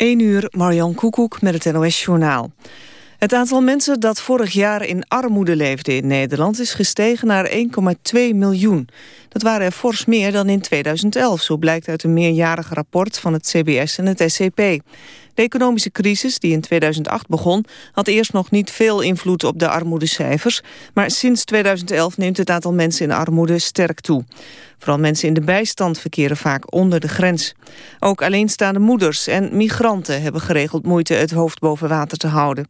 1 uur, Marjan Koekoek met het NOS-journaal. Het aantal mensen dat vorig jaar in armoede leefde in Nederland... is gestegen naar 1,2 miljoen. Dat waren er fors meer dan in 2011, zo blijkt uit een meerjarig rapport van het CBS en het SCP. De economische crisis, die in 2008 begon, had eerst nog niet veel invloed op de armoedecijfers, maar sinds 2011 neemt het aantal mensen in armoede sterk toe. Vooral mensen in de bijstand verkeren vaak onder de grens. Ook alleenstaande moeders en migranten hebben geregeld moeite het hoofd boven water te houden.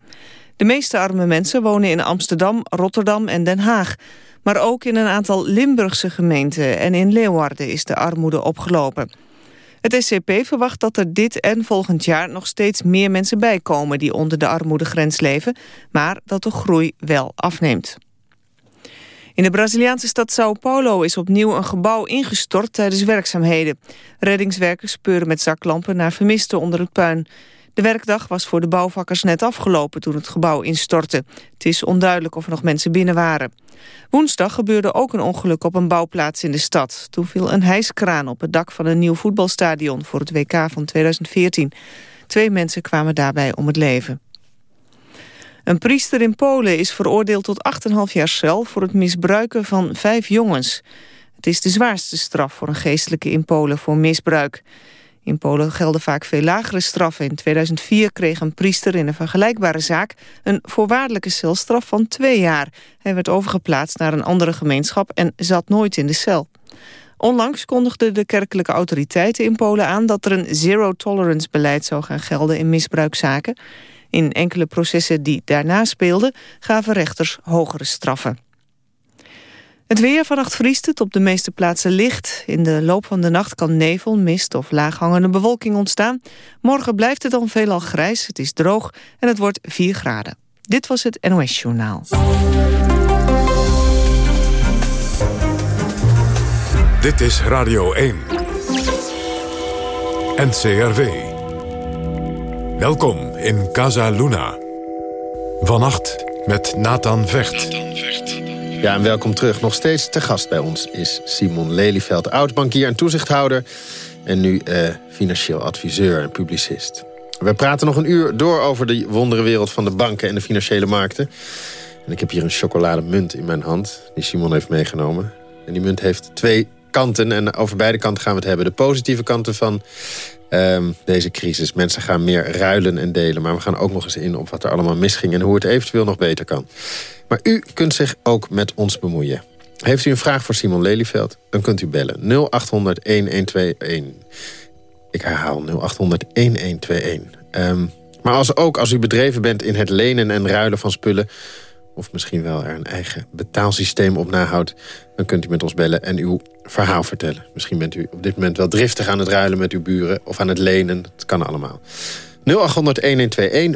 De meeste arme mensen wonen in Amsterdam, Rotterdam en Den Haag. Maar ook in een aantal Limburgse gemeenten en in Leeuwarden is de armoede opgelopen. Het SCP verwacht dat er dit en volgend jaar nog steeds meer mensen bijkomen die onder de armoedegrens leven, maar dat de groei wel afneemt. In de Braziliaanse stad Sao Paulo is opnieuw een gebouw ingestort tijdens werkzaamheden. Reddingswerkers speuren met zaklampen naar vermisten onder het puin. De werkdag was voor de bouwvakkers net afgelopen toen het gebouw instortte. Het is onduidelijk of er nog mensen binnen waren. Woensdag gebeurde ook een ongeluk op een bouwplaats in de stad. Toen viel een hijskraan op het dak van een nieuw voetbalstadion voor het WK van 2014. Twee mensen kwamen daarbij om het leven. Een priester in Polen is veroordeeld tot 8,5 jaar cel... voor het misbruiken van vijf jongens. Het is de zwaarste straf voor een geestelijke in Polen voor misbruik. In Polen gelden vaak veel lagere straffen. In 2004 kreeg een priester in een vergelijkbare zaak... een voorwaardelijke celstraf van twee jaar. Hij werd overgeplaatst naar een andere gemeenschap... en zat nooit in de cel. Onlangs kondigden de kerkelijke autoriteiten in Polen aan... dat er een zero-tolerance beleid zou gaan gelden in misbruikzaken. In enkele processen die daarna speelden... gaven rechters hogere straffen. Het weer vannacht vriest het op de meeste plaatsen licht. In de loop van de nacht kan nevel, mist of laaghangende bewolking ontstaan. Morgen blijft het dan veelal grijs, het is droog en het wordt 4 graden. Dit was het NOS Journaal. Dit is Radio 1. NCRV. Welkom in Casa Luna. Vannacht met Nathan Vecht. Ja, en welkom terug. Nog steeds te gast bij ons is Simon Lelyveld, oud-bankier en toezichthouder... en nu eh, financieel adviseur en publicist. We praten nog een uur door over de wonderenwereld van de banken en de financiële markten. En ik heb hier een chocolademunt in mijn hand, die Simon heeft meegenomen. En die munt heeft twee kanten en over beide kanten gaan we het hebben. De positieve kanten van um, deze crisis. Mensen gaan meer ruilen en delen. Maar we gaan ook nog eens in op wat er allemaal misging... en hoe het eventueel nog beter kan. Maar u kunt zich ook met ons bemoeien. Heeft u een vraag voor Simon Lelyveld? Dan kunt u bellen 0800-1121. Ik herhaal 0800-1121. Um, maar als, ook als u bedreven bent in het lenen en ruilen van spullen of misschien wel er een eigen betaalsysteem op nahoudt... dan kunt u met ons bellen en uw verhaal vertellen. Misschien bent u op dit moment wel driftig aan het ruilen met uw buren... of aan het lenen, het kan allemaal. 0800-1121,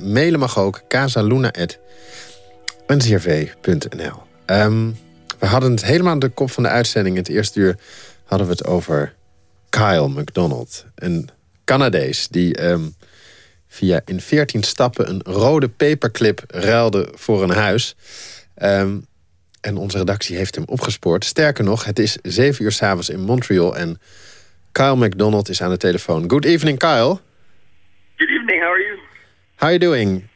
mailen mag ook, casaluna.ncrv.nl. Um, we hadden het helemaal aan de kop van de uitzending. In het eerste uur hadden we het over Kyle McDonald. Een Canadees die... Um, via in 14 stappen een rode paperclip ruilde voor een huis. Um, en onze redactie heeft hem opgespoord. Sterker nog, het is 7 uur s'avonds in Montreal en Kyle McDonald is aan de telefoon. Good evening, Kyle. Good evening, how are you? How are you doing?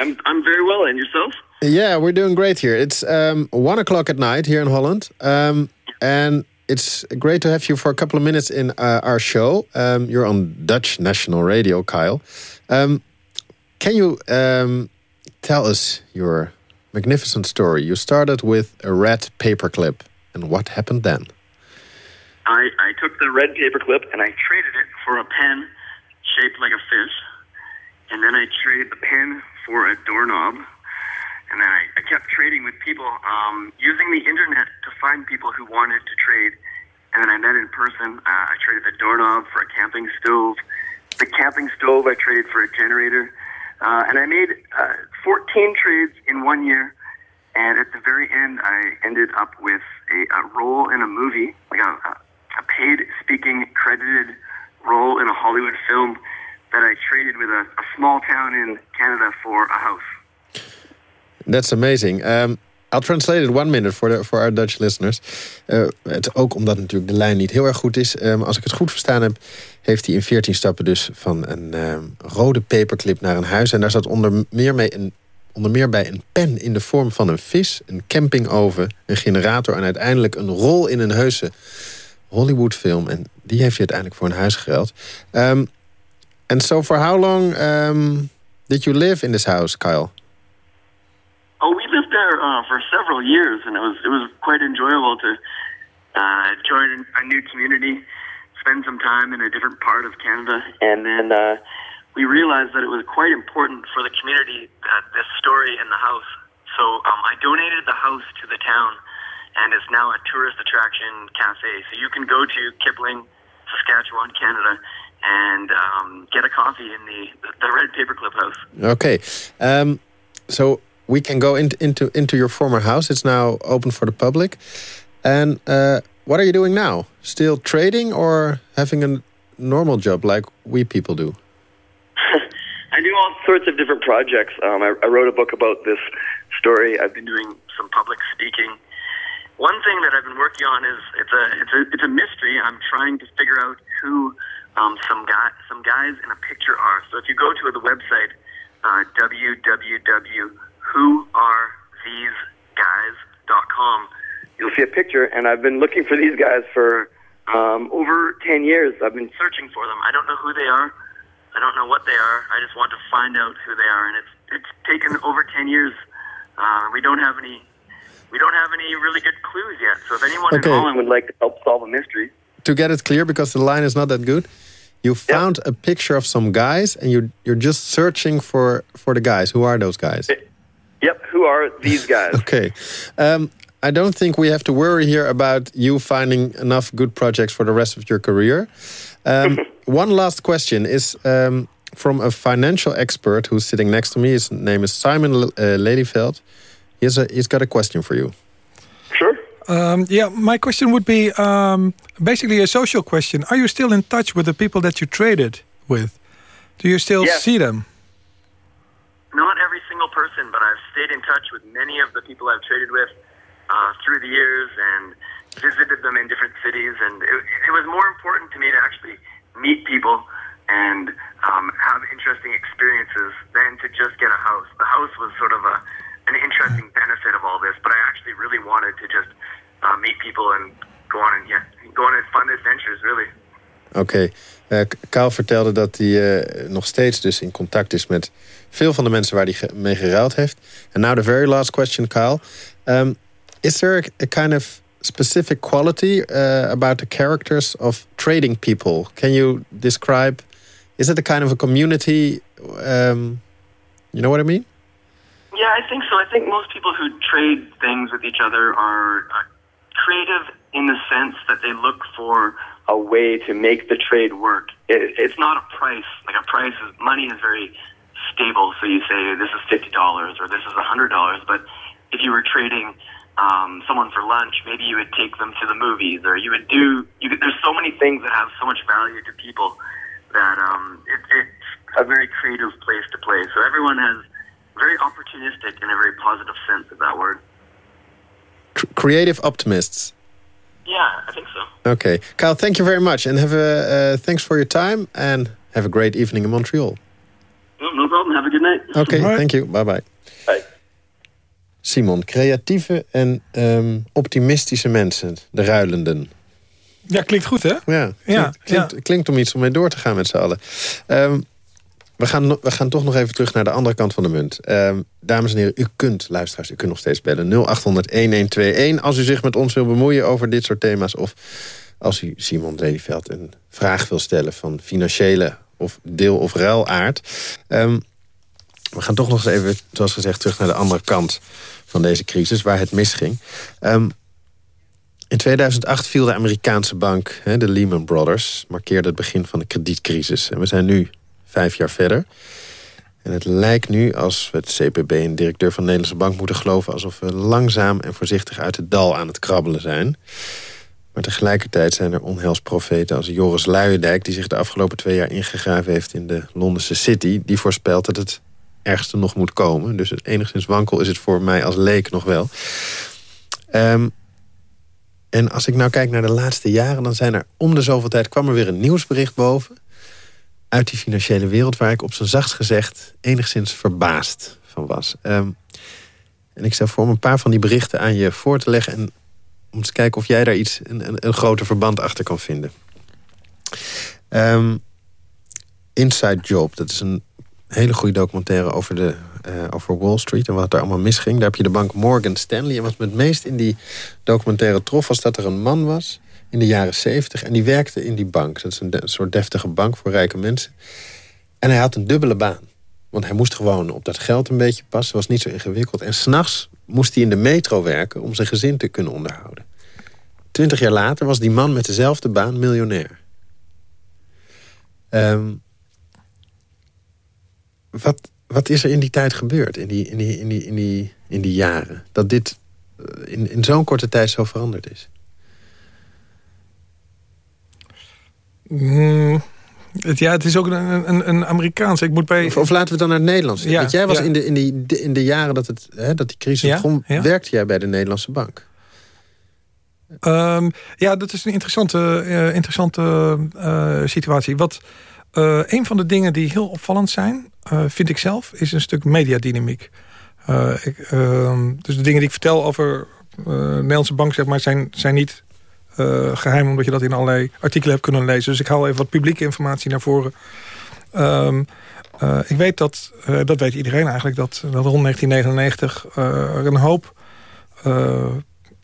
I'm, I'm very well, and yourself? Yeah, we're doing great here. It's um, 1 o'clock at night here in Holland. Um, and it's great to have you for a couple of minutes in uh, our show. Um, you're on Dutch National Radio, Kyle. Um, can you um, tell us your magnificent story? You started with a red paperclip, and what happened then? I, I took the red paperclip and I traded it for a pen shaped like a fish, and then I traded the pen for a doorknob, and then I, I kept trading with people um, using the internet to find people who wanted to trade. And then I met in person. Uh, I traded the doorknob for a camping stove the camping stove I traded for a generator. Uh, and I made uh, 14 trades in one year. And at the very end, I ended up with a, a role in a movie, like a, a paid speaking credited role in a Hollywood film that I traded with a, a small town in Canada for a house. That's amazing. Um, I'll translate it one minute for, our Dutch listeners. Uh, het, ook omdat natuurlijk de lijn niet heel erg goed is. Um, als ik het goed verstaan heb, heeft hij in 14 stappen dus van een um, rode paperclip naar een huis. En daar zat onder meer, mee een, onder meer bij een pen in de vorm van een vis, een campingoven, een generator en uiteindelijk een rol in een heuse Hollywoodfilm. En die heeft hij uiteindelijk voor een huis geruild. Um, and so for how long um, did you live in this house, Kyle? Oh, we lived there uh, for several years, and it was it was quite enjoyable to uh, join a new community, spend some time in a different part of Canada, and then uh, we realized that it was quite important for the community that this story in the house. So um, I donated the house to the town, and it's now a tourist attraction cafe. So you can go to Kipling, Saskatchewan, Canada, and um, get a coffee in the the Red Paperclip House. Okay, um, so we can go in, into into your former house. It's now open for the public. And uh, what are you doing now? Still trading or having a normal job like we people do? I do all sorts of different projects. Um, I, I, wrote a book about this story. I've been doing some public speaking. One thing that I've been working on is it's a it's a it's a mystery. I'm trying to figure out who um, some guy some guys in a picture are. So if you go to the website uh, www whoaretheseguys.com. You'll see a picture, and I've been looking for these guys for um, over 10 years. I've been searching for them. I don't know who they are. I don't know what they are. I just want to find out who they are, and it's it's taken over 10 years. Uh, we don't have any we don't have any really good clues yet. So if anyone okay. in Holland would like to help solve a mystery, to get it clear, because the line is not that good, you found yep. a picture of some guys, and you you're just searching for for the guys. Who are those guys? It, Yep. Who are these guys? okay. Um, I don't think we have to worry here about you finding enough good projects for the rest of your career. Um, one last question is um, from a financial expert who's sitting next to me. His name is Simon uh, Ladyveld. He's, a, he's got a question for you. Sure. Um, yeah, my question would be um, basically a social question. Are you still in touch with the people that you traded with? Do you still yes. see them? Not every single person, but I've stayed in touch with many of the people I've traded with uh, through the years and visited them in different cities. And it, it was more important to me to actually meet people and um, have interesting experiences than to just get a house. The house was sort of a an interesting benefit of all this, but I actually really wanted to just uh, meet people and go on and yeah, go on and fun adventures, really. Oké, okay. uh, vertelde dat hij uh, nog steeds dus in contact is met veel van de mensen waar hij mee geruild heeft. And now the very last question, Kyle. Um, is there a, kind of specific quality uh, about the characters of trading people? Can you describe? Is it a kind of a community? Um, you know what I mean? Yeah, I think so. I think most people who trade things with each other are creative in the sense that they look for a way to make the trade work. It, it's not a price. Like a price is money is very stable. So you say this is fifty dollars or this is a hundred dollars. But if you were trading um, someone for lunch, maybe you would take them to the movies, or you would do. You could, there's so many things that have so much value to people that um, it, it's a very creative place to play. So everyone has very opportunistic in a very positive sense of that word. creative optimists. Yeah, I think so. Okay, Kyle, thank you very much, and have a uh, thanks for your time, and have a great evening in Montreal. no problem. Have a good night. Oké, okay, thank you. Bye bye. Bye. Simon, creatieve en um, optimistische mensen, de ruilenden. Ja, klinkt goed, hè? Ja, klinkt, ja, klinkt, ja. klinkt om iets om mee door te gaan met z'n allen. Um, we, gaan, we gaan toch nog even terug naar de andere kant van de munt. Um, dames en heren, u kunt, luisteraars, u kunt nog steeds bellen. 0800-1121 als u zich met ons wil bemoeien over dit soort thema's. Of als u Simon Lelyveld een vraag wil stellen van financiële of deel- of ruilaard. Um, we gaan toch nog eens even, zoals gezegd, terug naar de andere kant van deze crisis, waar het misging. Um, in 2008 viel de Amerikaanse bank, de Lehman Brothers, markeerde het begin van de kredietcrisis. En we zijn nu vijf jaar verder. En het lijkt nu, als we het CPB en directeur van de Nederlandse Bank moeten geloven... alsof we langzaam en voorzichtig uit het dal aan het krabbelen zijn. Maar tegelijkertijd zijn er onheilsprofeten als Joris Luijendijk... die zich de afgelopen twee jaar ingegraven heeft in de Londense City... die voorspelt dat het ergste nog moet komen. Dus enigszins wankel is het voor mij als leek nog wel. Um, en als ik nou kijk naar de laatste jaren... dan zijn er om de zoveel tijd kwam er weer een nieuwsbericht boven... uit die financiële wereld... waar ik op zijn zachtst gezegd enigszins verbaasd van was. Ehm, en ik stel voor om een paar van die berichten aan je voor te leggen... en om te kijken of jij daar iets, een, een, groter verband achter kan vinden. Um, Inside Job, dat is een hele goede documentaire over, de, uh, over Wall Street en wat er allemaal misging. Daar heb je de bank Morgan Stanley. En wat me het meest in die documentaire trof... was dat er een man was in de jaren zeventig... en die werkte in die bank. Dat is een, soort deftige bank voor rijke mensen. En hij had een dubbele baan. Want hij moest gewoon op dat geld een beetje passen. was niet zo ingewikkeld. En s'nachts moest hij in de metro werken... om zijn gezin te kunnen onderhouden. Twintig jaar later was die man met dezelfde baan miljonair. Um, wat, wat is er in die tijd gebeurd, in die, in die, in die, in die, in die jaren? Dat dit eh, in, in zo'n korte tijd zo veranderd is? Mm, het, ja, het is ook een, een, een Amerikaans. Ik moet bij... Of, laten we het dan naar het Nederlands. Ja, Want jij was in, de, in, die, in de jaren dat, het, hè, dat die crisis ja, begon... werkte jij bij de Nederlandse bank? Um, ja, dat is een interessante, uh, interessante uh, situatie. Wat uh, een van de dingen die heel opvallend zijn, vind ik zelf, is een stuk mediadynamiek. Ik, ehm, dus de dingen die ik vertel over Nederlandse bank, zeg maar, zijn, zijn niet geheim, omdat je dat in allerlei artikelen hebt kunnen lezen. Dus ik haal even wat publieke informatie naar voren. Um, ik weet dat, dat weet iedereen eigenlijk, dat, dat rond 1999 er een hoop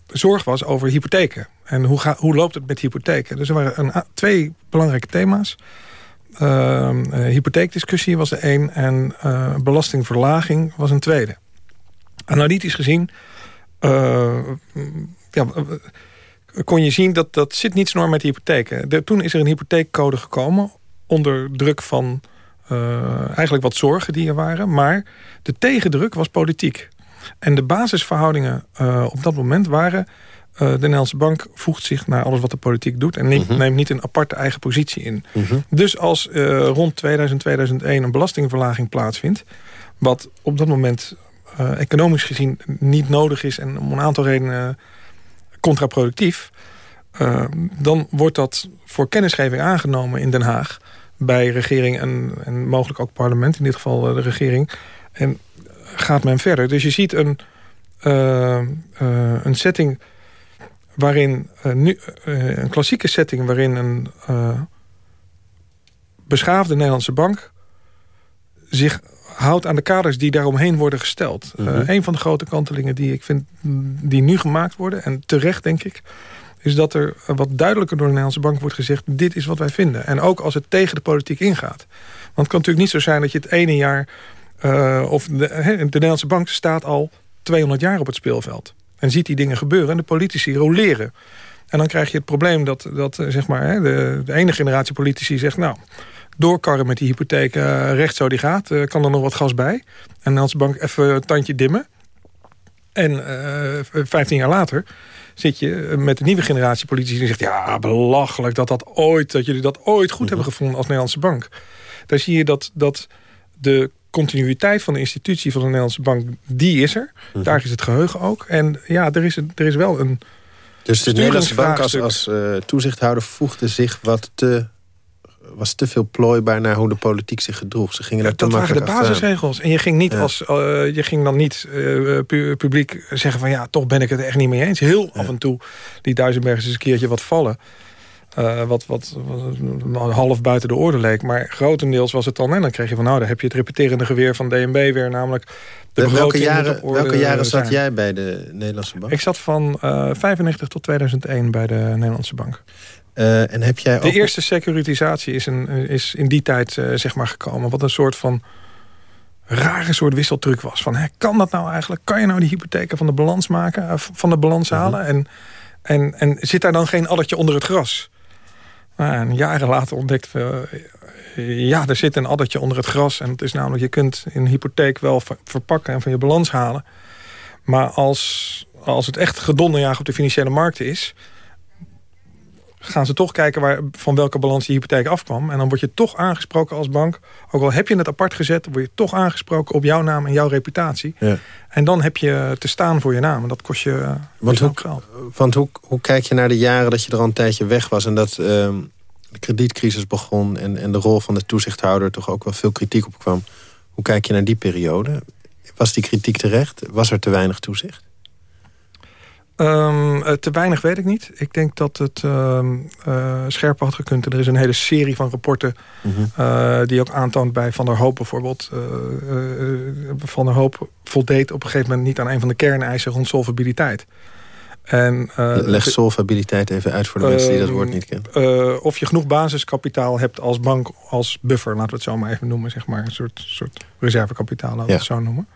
zorg was over hypotheken. En hoe, ga, hoe loopt het met hypotheken? Dus er waren een, twee belangrijke thema's. Uh, hypotheekdiscussie was er één en belastingverlaging was een tweede. Analytisch gezien ja, kon je zien dat dat zit niet snor met hypotheken. De, toen is er een hypotheekcode gekomen onder druk van eigenlijk wat zorgen die er waren. Maar de tegendruk was politiek. En de basisverhoudingen op dat moment waren eh, de Nederlandse bank voegt zich naar alles wat de politiek doet... en neemt, mhm. neemt niet een aparte eigen positie in. Mhm. Dus als rond 2000, 2001 een belastingverlaging plaatsvindt... wat op dat moment economisch gezien niet nodig is... en om een aantal redenen contraproductief... dan wordt dat voor kennisgeving aangenomen in Den Haag... bij regering en, en mogelijk ook parlement, in dit geval de regering... en gaat men verder. Dus je ziet een, een setting waarin uh, nu, uh, een klassieke setting... waarin een uh, beschaafde Nederlandse bank... zich houdt aan de kaders die daaromheen worden gesteld. Mm een van de grote kantelingen die ik vind... die nu gemaakt worden, en terecht denk ik... is dat er wat duidelijker door de Nederlandse bank wordt gezegd... dit is wat wij vinden. En ook als het tegen de politiek ingaat. Want het kan natuurlijk niet zo zijn dat je het ene jaar... of de, de Nederlandse bank staat al 200 jaar op het speelveld. En ziet die dingen gebeuren en de politici roleren. En dan krijg je het probleem dat, dat eh, zeg maar, de, de ene generatie politici zegt... nou, doorkarren met die hypotheek, uh, recht zo die gaat. Uh, kan er nog wat gas bij. En de bank even een tandje dimmen. En uh, 15 jaar later zit je met de nieuwe generatie politici... die zegt, ja, belachelijk dat, dat, ooit, dat jullie dat ooit goed mhm. hebben gevonden als Nederlandse bank. Daar zie je dat, dat de continuïteit van de institutie van de Nederlandse bank, die is er. Mhm. Daar is het geheugen ook. En ja, er is, er is wel een Dus de Nederlandse bank als, als uh, toezichthouder voegde zich wat te was te veel plooibaar naar hoe de politiek zich gedroeg. Ze gingen daar te dat waren de basisregels. En je ging, niet als, uh, je ging dan niet uh, publiek zeggen van... ja, toch ben ik het echt niet mee eens. Heel af en toe die Duisenbergers eens een keertje wat vallen. Uh, wat, wat, wat, half buiten de orde leek. Maar grotendeels was het dan... en dan kreeg je van nou, dan heb je het repeterende geweer van DNB weer. Namelijk de welke jaren, welke jaren zat jij bij de Nederlandse Bank? Ik zat van uh, 95 tot 2001 bij de Nederlandse Bank. Uh, en heb jij de eerste securitisatie is, een, is in die tijd uh, zeg maar gekomen. Wat een soort van rare soort wisseltruc was. Van, hè, kan dat nou eigenlijk? Kan je nou die hypotheken van de balans maken? van de balans mhm. halen? en, en, en zit daar dan geen addertje onder het gras? Nou, en jaren later ontdekt we... ja, er zit een addertje onder het gras. En het is namelijk, je kunt een hypotheek wel verpakken en van je balans halen. Maar als, als het echt gedonderjaag op de financiële markten is... gaan ze toch kijken waar, van welke balans die hypotheek afkwam. En dan word je toch aangesproken als bank. Ook al heb je het apart gezet, word je toch aangesproken op jouw naam en jouw reputatie. Ja. En dan heb je te staan voor je naam. En dat kost je want hoe, geld. Want hoe, hoe kijk je naar de jaren dat je er al een tijdje weg was... en dat uh, de kredietcrisis begon en, en de rol van de toezichthouder... toch ook wel veel kritiek op kwam. Hoe kijk je naar die periode? Was die kritiek terecht? Was er te weinig toezicht? Um, te weinig weet ik niet. Ik denk dat het uh, scherper had gekund. Er is een hele serie van rapporten... Mhm. Eh, die ook aantoont bij Van der Hoop bijvoorbeeld. van der Hoop voldeed op een gegeven moment... niet aan een van de kerneisen rond solvabiliteit. En, Leg solvabiliteit even uit voor de mensen die dat woord niet kennen. of je genoeg basiskapitaal hebt als bank, als buffer... laten we het zo maar even noemen. Zeg maar. Een soort, soort reservekapitaal, laten we het zo noemen.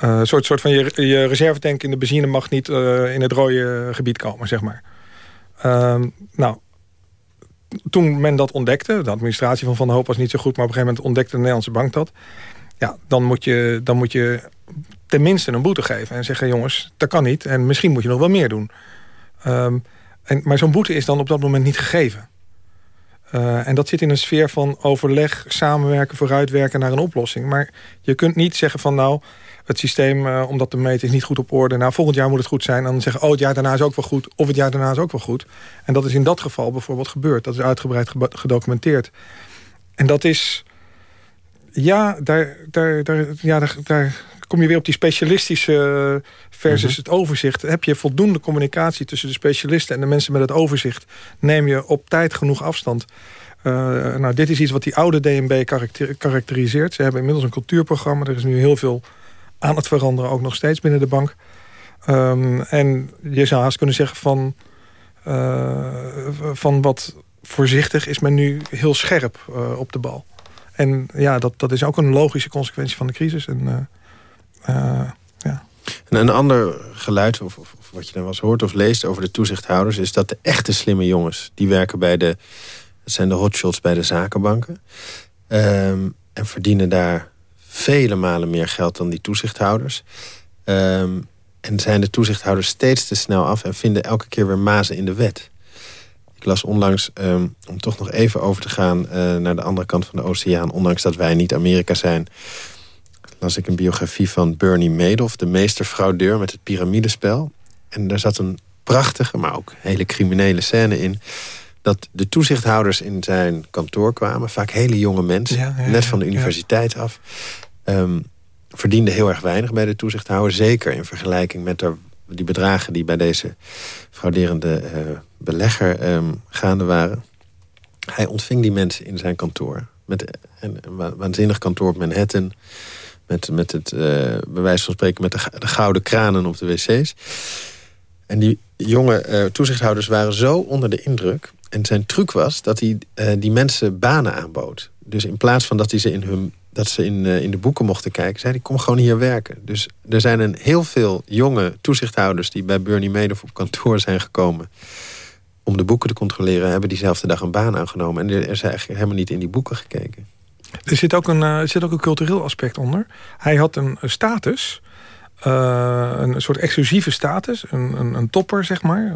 Eh, een soort, soort van je, je reservetank in de benzine mag niet uh, in het rode gebied komen, zeg maar. Uh, nou, toen men dat ontdekte, de administratie van Van Hoop was niet zo goed... maar op een gegeven moment ontdekte de Nederlandse bank dat... ja, dan moet je, dan moet je tenminste een boete geven en zeggen... jongens, dat kan niet en misschien moet je nog wel meer doen. Um, en, maar zo'n boete is dan op dat moment niet gegeven. Uh, en dat zit in een sfeer van overleg, samenwerken, vooruitwerken naar een oplossing. Maar je kunt niet zeggen van nou, het systeem, uh, omdat de meter is niet goed op orde. Nou, volgend jaar moet het goed zijn. En dan zeggen, oh, het jaar daarna is ook wel goed. Of het jaar daarna is ook wel goed. En dat is in dat geval bijvoorbeeld gebeurd. Dat is uitgebreid gedocumenteerd. En dat is... Ja, daar, daar, daar, ja, daar, daar kom je weer op die specialistische versus mhm. het overzicht. Heb je voldoende communicatie tussen de specialisten... en de mensen met het overzicht... neem je op tijd genoeg afstand... Uh, nou, dit is iets wat die oude DNB karakteriseert. Ze hebben inmiddels een cultuurprogramma. Er is nu heel veel aan het veranderen, ook nog steeds binnen de bank. Um, en je zou haast kunnen zeggen van, uh, van wat voorzichtig is men nu heel scherp uh, op de bal. En ja, dat, dat is ook een logische consequentie van de crisis. En, uh, ja. en een ander geluid, of, of, wat je dan wel eens hoort of leest over de toezichthouders... is dat de echte slimme jongens, die werken bij de... zijn de hotshots bij de zakenbanken... Um, en verdienen daar vele malen meer geld dan die toezichthouders. Um, en zijn de toezichthouders steeds te snel af... en vinden elke keer weer mazen in de wet. Ik las onlangs, um, om toch nog even over te gaan... Uh, naar de andere kant van de oceaan... ondanks dat wij niet Amerika zijn... las ik een biografie van Bernie Madoff... de meesterfraudeur met het piramidespel. En daar zat een prachtige, maar ook hele criminele scène in dat de toezichthouders in zijn kantoor kwamen. Vaak hele jonge mensen, net van de universiteit af. Um, verdienden heel erg weinig bij de toezichthouder. Zeker in vergelijking met die bedragen die bij deze frauderende uh, belegger um, gaande waren. Hij ontving die mensen in zijn kantoor. Met een, waanzinnig kantoor op Manhattan. Met, met het, uh, bij wijze van spreken, met de, de gouden kranen op de wc's. En die jonge uh, toezichthouders waren zo onder de indruk en zijn truc was dat hij die mensen banen aanbood. Dus in plaats van dat hij ze in, hun, dat ze in, uh, in de boeken mochten kijken... zei hij, kom gewoon hier werken. Dus er zijn een heel veel jonge toezichthouders... die bij Bernie Madoff op kantoor zijn gekomen... om de boeken te controleren... hebben diezelfde dag een baan aangenomen. En er is eigenlijk helemaal niet in die boeken gekeken. Er zit ook een, er zit ook een cultureel aspect onder. Hij had een, status... een soort exclusieve status, een, een, een topper, zeg maar...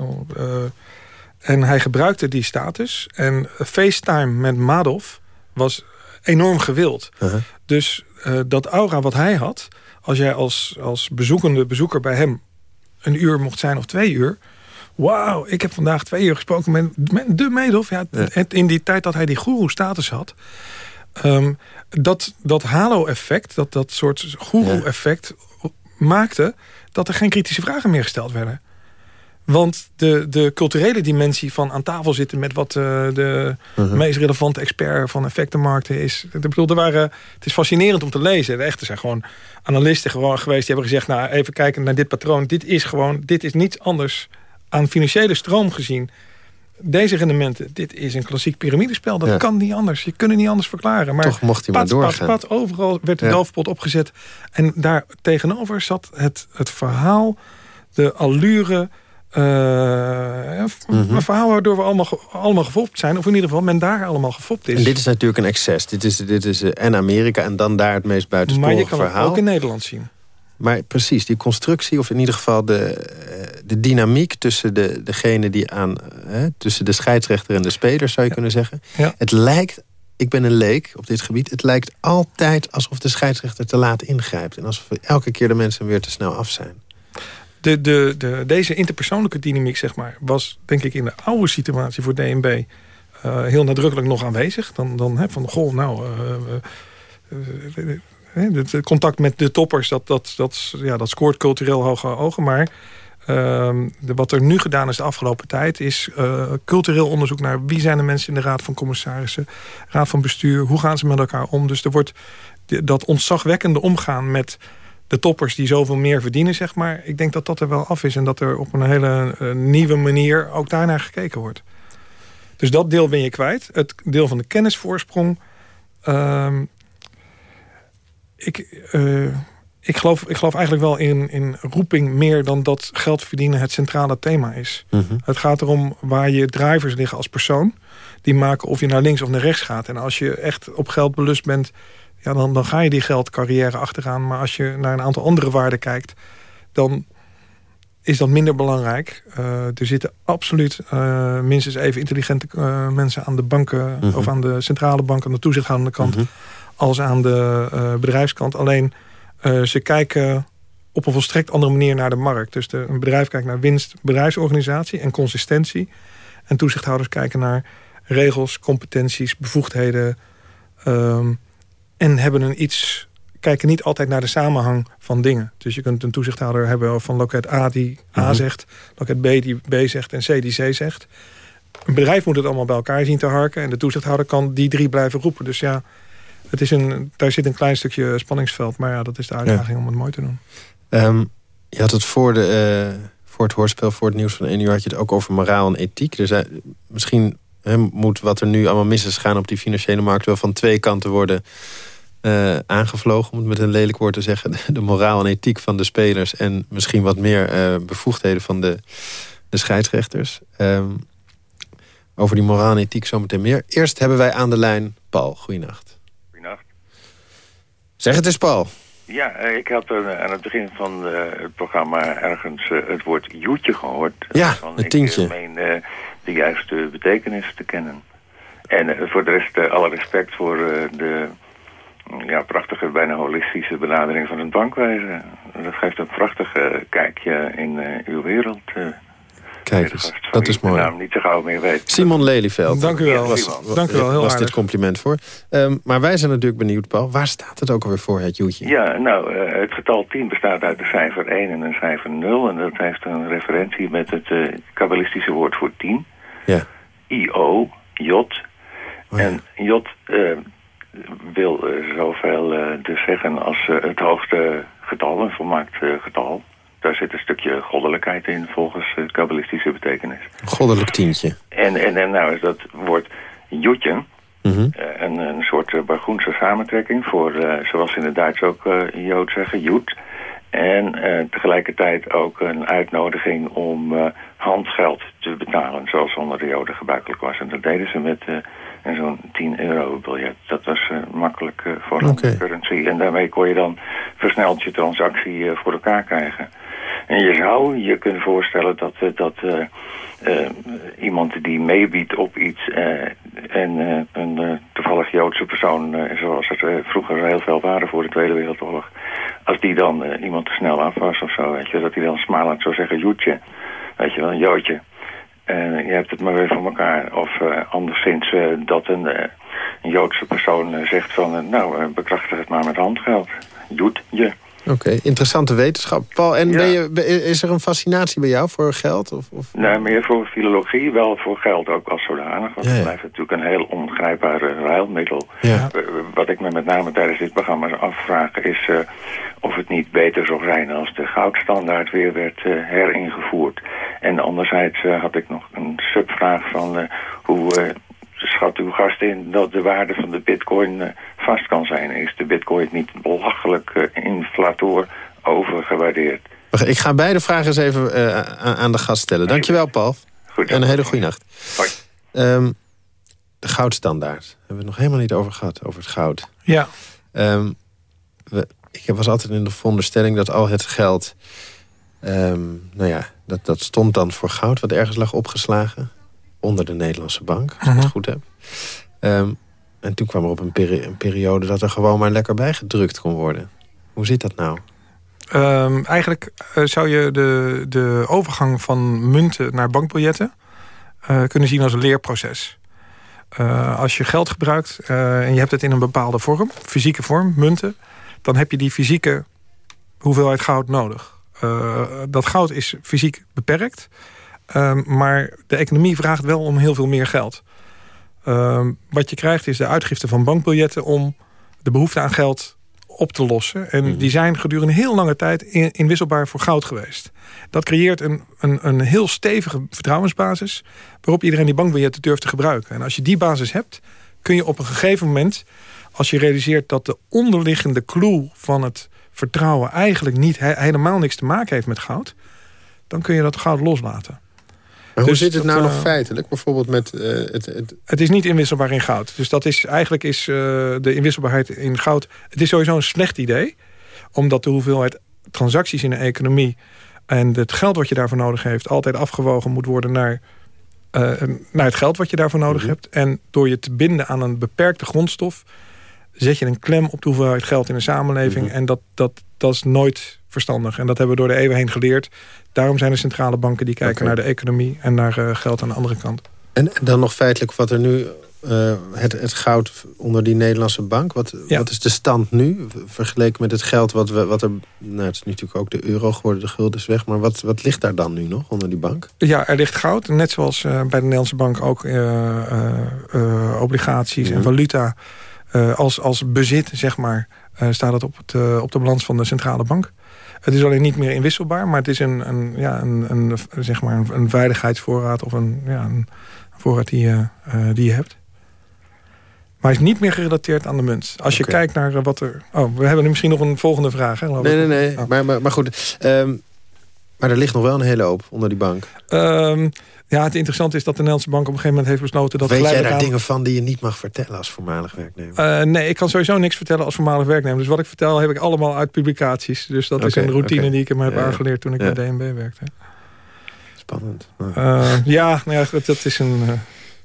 En hij gebruikte die status. En FaceTime met Madoff was enorm gewild. Uh-huh. Dus uh, dat aura wat hij had... als jij als, als bezoekende bezoeker bij hem... een uur mocht zijn of twee uur... Wauw, ik heb vandaag twee uur gesproken met, met de Madoff. Ja, In die tijd dat hij die guru-status had... Um, dat, dat halo-effect, dat, dat soort guru-effect... maakte dat er geen kritische vragen meer gesteld werden. Want de, de culturele dimensie van aan tafel zitten... met wat uh, de uh-huh. meest relevante expert van effectenmarkten is. Ik bedoel, er waren, het is fascinerend om te lezen. De echte zijn gewoon analisten gewoon geweest. Die hebben gezegd, nou even kijken naar dit patroon. Dit is gewoon, dit is niets anders aan financiële stroom gezien. Deze rendementen, dit is een klassiek piramidespel. Dat kan niet anders. Je kunt het niet anders verklaren. Maar Toch mocht hij maar doorgaan. Pat, pat, overal werd de ja. opgezet. En daar tegenover zat het, het verhaal, de allure uh, een verhaal waardoor we allemaal, allemaal gefopt zijn. Of in ieder geval men daar allemaal gefopt is. En dit is natuurlijk een excess. Dit is, dit is eh, en Amerika en dan daar het meest buitensporige verhaal. Maar je kan het ook in Nederland zien. Maar precies, die constructie, of in ieder geval de, de dynamiek tussen de, degene die aan... tussen de scheidsrechter en de speler, zou je kunnen zeggen. Ja. Het lijkt, ik ben een leek op dit gebied... het lijkt altijd alsof de scheidsrechter te laat ingrijpt. En alsof elke keer de mensen weer te snel af zijn. De, de, de, deze interpersoonlijke dynamiek zeg maar, was denk ik in de oude situatie voor DNB... Uh, heel nadrukkelijk nog aanwezig. Dan, dan hè, van, goh, nou... Uh, het contact met de toppers, dat, dat, dat, ja, dat scoort cultureel hoge ogen. Maar uh, de, wat er nu gedaan is de afgelopen tijd... is cultureel onderzoek naar wie zijn de mensen in de raad van commissarissen... raad van bestuur, hoe gaan ze met elkaar om. Dus er wordt dat ontzagwekkende omgaan met de toppers die zoveel meer verdienen, zeg maar. Ik denk dat dat er wel af is en dat er op een hele uh, nieuwe manier ook daarnaar gekeken wordt. Dus dat deel ben je kwijt. Het deel van de kennisvoorsprong... Uh, ik, uh, ik, geloof, ik geloof eigenlijk wel in, in roeping meer dan dat geld verdienen het centrale thema is. Mm -hmm. Het gaat erom waar je drivers liggen als persoon. Die maken of je naar links of naar rechts gaat. En als je echt op geld belust bent, ja, dan, dan ga je die geldcarrière achteraan. Maar als je naar een aantal andere waarden kijkt, dan is dat minder belangrijk. Uh, er zitten absoluut uh, minstens even intelligente uh, mensen aan de banken... -hmm. of aan de centrale bank, aan de toezichthoudende kant... -hmm. als aan de bedrijfskant. Alleen ze kijken op een volstrekt andere manier naar de markt. Dus de, een bedrijf kijkt naar winst, bedrijfsorganisatie en consistentie. En toezichthouders kijken naar regels, competenties, bevoegdheden... Um, en hebben een iets kijken niet altijd naar de samenhang van dingen. Dus je kunt een toezichthouder hebben van loket A die A mm -hmm. zegt... loket B die B zegt en C die C zegt. Een bedrijf moet het allemaal bij elkaar zien te harken... en de toezichthouder kan die drie blijven roepen. Dus ja, het is een, daar zit een klein stukje spanningsveld. Maar ja, dat is de uitdaging ja. om het mooi te doen. Um, je had het voor, de, uh, voor het hoorspel, voor het nieuws van 1 uur... had je het ook over moraal en ethiek. Zijn, misschien he, moet wat er nu allemaal mis is gaan op die financiële markt... wel van twee kanten worden uh, aangevlogen, om het met een lelijk woord te zeggen. De moraal en ethiek van de spelers. En misschien wat meer uh, bevoegdheden van de, de scheidsrechters. Um, over die moraal en ethiek zometeen meer. Eerst hebben wij aan de lijn Paul. Goeienacht. Goeienacht. Zeg het eens, Paul. Ja, ik had aan het begin van het programma ergens het woord joetje gehoord. Ja, het tientje. Ik meen de juiste betekenis te kennen. En voor de rest alle respect voor de ja, prachtige, bijna holistische benadering van het bankwezen. Dat geeft een prachtig kijkje in uh, uw wereld. Uh, Kijk eens, dat is mooi. naam niet zo gauw meer weet. Simon Lelyveld. Dank u wel. Was, was, Dank u wel, heel was aardig. dit compliment voor. Um, maar wij zijn natuurlijk benieuwd, Paul. Waar staat het ook alweer voor, het joetje? Ja, nou, uh, het getal 10 bestaat uit een cijfer 1 en een cijfer 0. En dat heeft een referentie met het uh, kabbalistische woord voor 10. Ja. I-O, J. Oh, ja. En J wil uh, zoveel uh, dus zeggen als uh, het hoogste getal, een volmaakt getal. Daar zit een stukje goddelijkheid in volgens de kabbalistische betekenis. Goddelijk tientje. En, en, en nou is dat woord joetje, mm -hmm. een, een soort Bargoense samentrekking voor, zoals in het Duits ook jood zeggen, joet. En tegelijkertijd ook een uitnodiging om handgeld te betalen, zoals onder de joden gebruikelijk was. En dat deden ze met en zo'n 10 euro biljet. Dat was uh, makkelijk uh, voor een okay. currency. En daarmee kon je dan versneld je transactie uh, voor elkaar krijgen. En je zou je kunnen voorstellen dat, dat iemand die meebiedt op iets... en een toevallig Joodse persoon, zoals er vroeger heel veel waren voor de Tweede Wereldoorlog... als die dan iemand te snel af was of zo, weet je, dat hij dan smalend zou zeggen joetje. Weet je wel, een joodje. En je hebt het maar weer voor elkaar. Of uh, anderszins uh, dat een, uh, een Joodse persoon zegt van... nou, bekrachtig het maar met handgeld. Joet je. Oké, okay, interessante wetenschap. Paul, en ja. ben je, is er een fascinatie bij jou voor geld? Of, of? Nee, meer voor filologie, wel voor geld ook als zodanig. Want ja, ja. het blijft natuurlijk een heel ongrijpbaar ruilmiddel. Ja. Wat ik me met name tijdens dit programma afvraag is... Uh, of het niet beter zou zijn als de goudstandaard weer werd uh, heringevoerd. En anderzijds uh, had ik nog een subvraag van hoe schat uw gast in dat de waarde van de bitcoin uh, vast kan zijn. Is de bitcoin niet belachelijk uh, inflator overgewaardeerd? Ik ga beide vragen eens even uh, aan de gast stellen. Dankjewel, Paul. Goed, en een hele goede nacht. Hoi. Um, de goudstandaard. Daar hebben we het nog helemaal niet over gehad, over het goud. Ja. Um, we, ik was altijd in de veronderstelling dat al het geld... Ehm, nou ja, dat, dat stond dan voor goud wat ergens lag opgeslagen. Onder de Nederlandse bank, als ik het goed heb. Ehm, en toen kwam er op een, peri- een periode dat er gewoon maar lekker bij gedrukt kon worden. Hoe zit dat nou? Ehm, eigenlijk eh, zou je de, de overgang van munten naar bankbiljetten eh, kunnen zien als een leerproces. Eh, als je geld gebruikt eh, en je hebt het in een bepaalde vorm, fysieke vorm, munten, dan heb je die fysieke hoeveelheid goud nodig. Eh, dat goud is fysiek beperkt, ehm, maar de economie vraagt wel om heel veel meer geld. Ehm, wat je krijgt is de uitgifte van bankbiljetten om de behoefte aan geld op te lossen. En die zijn gedurende heel lange tijd in- inwisselbaar voor goud geweest. Dat creëert een, een, een heel stevige vertrouwensbasis... waarop iedereen die bankbiljetten durft te gebruiken. En als je die basis hebt, kun je op een gegeven moment... als je realiseert dat de onderliggende clue van het vertrouwen... eigenlijk niet he- helemaal niks te maken heeft met goud... dan kun je dat goud loslaten. Maar hoe Dus zit het nou eh, nog feitelijk? Bijvoorbeeld met eh, het, het... Het is niet inwisselbaar in goud. Dus dat is eigenlijk is eh, de inwisselbaarheid in goud. Het is sowieso een slecht idee. Omdat de hoeveelheid transacties in de economie. en het geld wat je daarvoor nodig heeft. altijd afgewogen moet worden naar, eh, naar het geld wat je daarvoor nodig Mhm. hebt. En door je te binden aan een beperkte grondstof. zet je een klem op de hoeveelheid geld in de samenleving. Mhm. En dat, dat, dat is nooit verstandig. En dat hebben we door de eeuwen heen geleerd. Daarom zijn er centrale banken die kijken naar de economie. en naar eh, geld aan de andere kant. En dan nog feitelijk wat er nu... eh, het, het goud onder die Nederlandse bank. Wat, Ja. wat is de stand nu? Vergeleken met het geld wat, we, wat er... Nou, het is natuurlijk ook de euro geworden, de gulden is weg. Maar wat, wat ligt daar dan nu nog onder die bank? Ja, er ligt goud. Net zoals eh, bij de Nederlandse bank ook obligaties en valuta. als, als bezit, zeg maar, staat het op, het, op de balans van de centrale bank. Het is alleen niet meer inwisselbaar, maar het is een, een, ja, een, een, zeg maar een, een veiligheidsvoorraad... of een, ja, een voorraad die je, eh, die je hebt. Maar hij is niet meer gerelateerd aan de munt. Als je kijkt naar eh, wat er... Oh, we hebben nu misschien nog een volgende vraag, hè, Nee, nee, nee. Oh. Maar, maar, maar goed. ehm, maar er ligt nog wel een hele hoop onder die bank. Ehm, ja, het interessante is dat de Nederlandse bank op een gegeven moment heeft besloten... dat Weet jij daar aan- dingen van die je niet mag vertellen als voormalig werknemer? Eh, nee, ik kan sowieso niks vertellen als voormalig werknemer. Dus wat ik vertel heb ik allemaal uit publicaties. Dus dat is een routine die ik me heb Ja, aangeleerd toen ik Ja. bij DNB werkte. Spannend. Ja, nou ja, dat, dat is een... eh,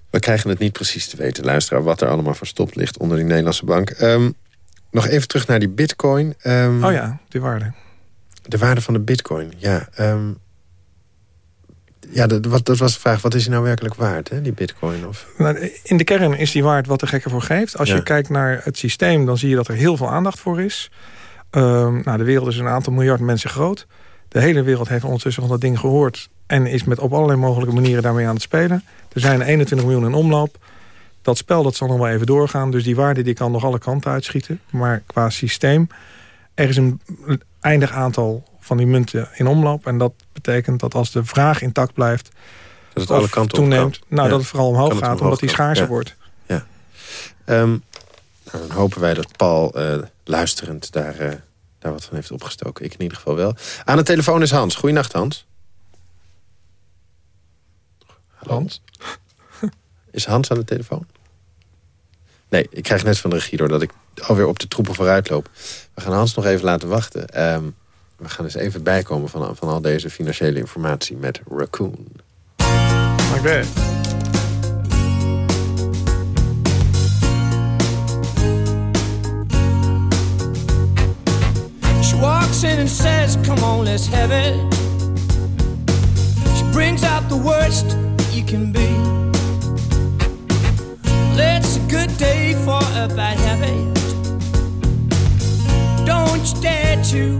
We krijgen het niet precies te weten, luisteraar, wat er allemaal verstopt ligt onder die Nederlandse bank. Ehm, nog even terug naar die bitcoin. Ehm, oh ja, die waarde. De waarde van de bitcoin, ja. ehm, ja, dat, wat, dat was de vraag. Wat is die nou werkelijk waard, hè, die bitcoin? Of, Nou, in de kern is die waard wat de gek ervoor geeft. Als Ja. je kijkt naar het systeem, dan zie je dat er heel veel aandacht voor is. Ehm, nou, de wereld is een aantal miljard mensen groot. De hele wereld heeft ondertussen van dat ding gehoord... en is met op allerlei mogelijke manieren daarmee aan het spelen. Er zijn 21 miljoen in omloop. Dat spel dat zal nog wel even doorgaan. Dus die waarde die kan nog alle kanten uitschieten. Maar qua systeem, er is een eindig aantal van die munten in omloop. En dat betekent dat als de vraag intact blijft... dat het alle kanten op toeneemt, nou, Ja. dat het vooral omhoog het gaat, omhoog omdat die schaarser ja. wordt. Ehm, nou, dan hopen wij dat Paul eh, luisterend daar, eh, daar wat van heeft opgestoken. Ik in ieder geval wel. Aan de telefoon is Hans. Goeienacht, Hans. Hallo? Hans? Is Hans aan de telefoon? Nee, ik krijg net van de regie door dat ik alweer op de troepen vooruit loop. We gaan Hans nog even laten wachten. Ehm, we gaan eens even bijkomen van, van al deze financiële informatie met Raccoon. Oké. She walks in and says, Come on, let's have it. She brings out the worst that you can be. Well, it's a good day for a bad habit. Don't you dare to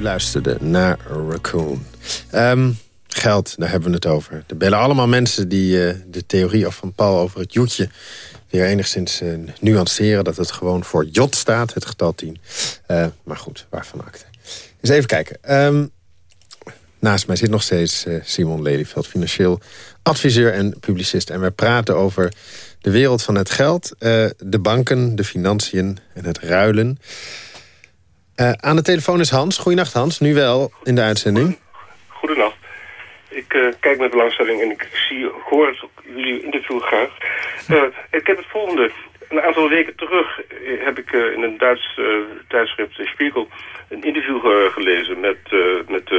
U luisterde naar Raccoon. Ehm, geld, daar hebben we het over. Er bellen allemaal mensen die eh, de theorie van Paul over het joetje... weer enigszins eh, nuanceren dat het gewoon voor jot staat, het getal 10. Eh, maar goed, waarvan akte. Eens even kijken. Ehm, naast mij zit nog steeds Simon Lelyveld, financieel adviseur en publicist. En wij praten over de wereld van het geld, de banken, de financiën en het ruilen... Eh, aan de telefoon is Hans. Goedenacht Hans, nu wel in de uitzending. Goedenacht. Ik eh, kijk met belangstelling en ik zie, hoor jullie interview graag. Eh, ik heb het volgende. Een aantal weken terug heb ik in een Duits tijdschrift, de Spiegel, een interview ge- gelezen met, met,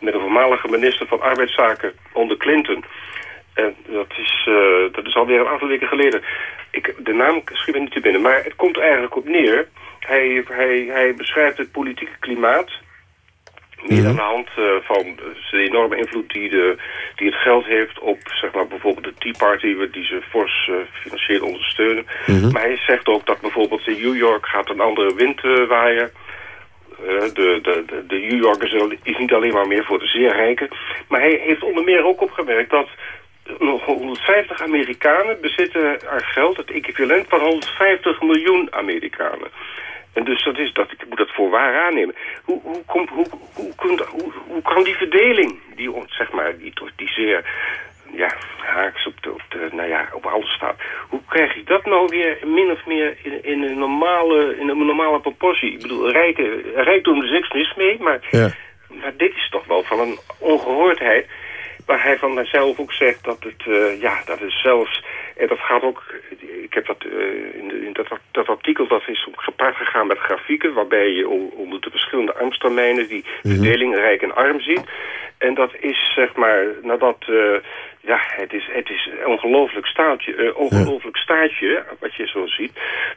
met een voormalige minister van Arbeidszaken onder Clinton. En dat is, eh, dat is alweer een aantal weken geleden. Ik, de naam schiet me niet te binnen, maar het komt er eigenlijk op neer. Hij, hij, hij beschrijft het politieke klimaat meer aan de hand eh, van de enorme invloed die, de, die het geld heeft op zeg maar, bijvoorbeeld de Tea Party, die ze fors eh, financieel ondersteunen. Maar hij zegt ook dat bijvoorbeeld in New York gaat een andere wind waaien. De, de, de, de New York is, is niet alleen maar meer voor de zeer rijken. Maar hij heeft onder meer ook opgemerkt dat nog 150 Amerikanen bezitten er geld, het equivalent van 150 miljoen Amerikanen. En dus dat is, dat, ik moet dat voor waar aannemen. Hoe, hoe, komt, hoe, hoe, hoe, hoe kan die verdeling, die, zeg maar, die, die zeer ja, haaks op, de, op, de, nou ja, op alles staat. Hoe krijg je dat nou weer min of meer in, in, een, normale, in een normale proportie? Ik bedoel, rijken, rijkdom is niks mis mee, maar, Ja. maar dit is toch wel van een ongehoordheid. Waar hij van zichzelf ook zegt dat het, eh, ja, dat is zelfs, en dat gaat ook, ik heb dat, eh, in, de- in dat, dat artikel, dat is gepaard gegaan met grafieken, waarbij je onder de verschillende armstermijnen die verdeling rijk en arm ziet. En dat is, zeg maar, nadat, eh, ja, het is, het is een ongelooflijk staatje, eh, ongelooflijk wat je zo ziet.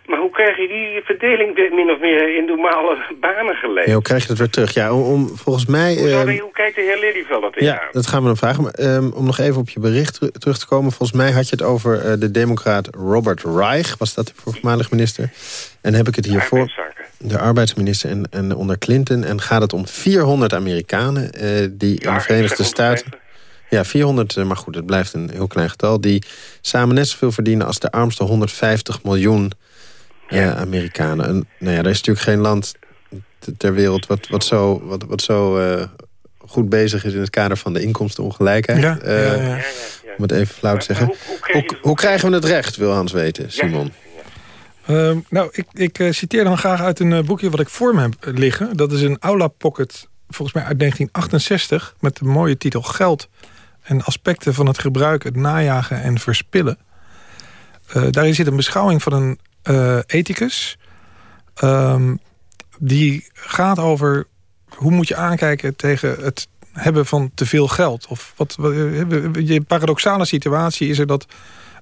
Maar hoe krijg je die verdeling min of meer in normale banen geleid? Ja, hoe krijg je dat weer terug? Ja, om, om volgens mij... Hoe, ehm, hoe kijkt de heer Lelyveld dat? Ja, dat gaan we dan vragen. Maar, ehm, om nog even op je bericht teru- terug te komen. Volgens mij had je het over eh, de democraat Robert Reich. Was dat de voormalig minister? En heb ik het hiervoor... De arbeidsminister en, en onder Clinton. En gaat het om 400 Amerikanen eh, die in Ja, de Verenigde Staten... 150. Ja, 400, eh, maar goed, het blijft een heel klein getal... die samen net zoveel verdienen als de armste 150 miljoen eh, Amerikanen. En, nou ja, er is natuurlijk geen land ter wereld wat, wat zo, wat, wat zo eh, goed bezig is... in het kader van de inkomstenongelijkheid. Ja, ja, ja. Ja, ja, ja. Om het even flauw te zeggen. hoe- hoe hoe krijgen we het recht, wil Hans weten, Simon? Ehm, nou, ik, ik eh, citeer dan graag uit een eh, boekje wat ik voor me heb eh, liggen. Dat is een Aula Pocket, volgens mij uit 1968... met de mooie titel Geld en aspecten van het gebruik, het najagen en verspillen. Daarin zit een beschouwing van een eh, ethicus... ehm, die gaat over hoe moet je aankijken tegen het hebben van te veel geld. Of wat, wat je paradoxale situatie is er dat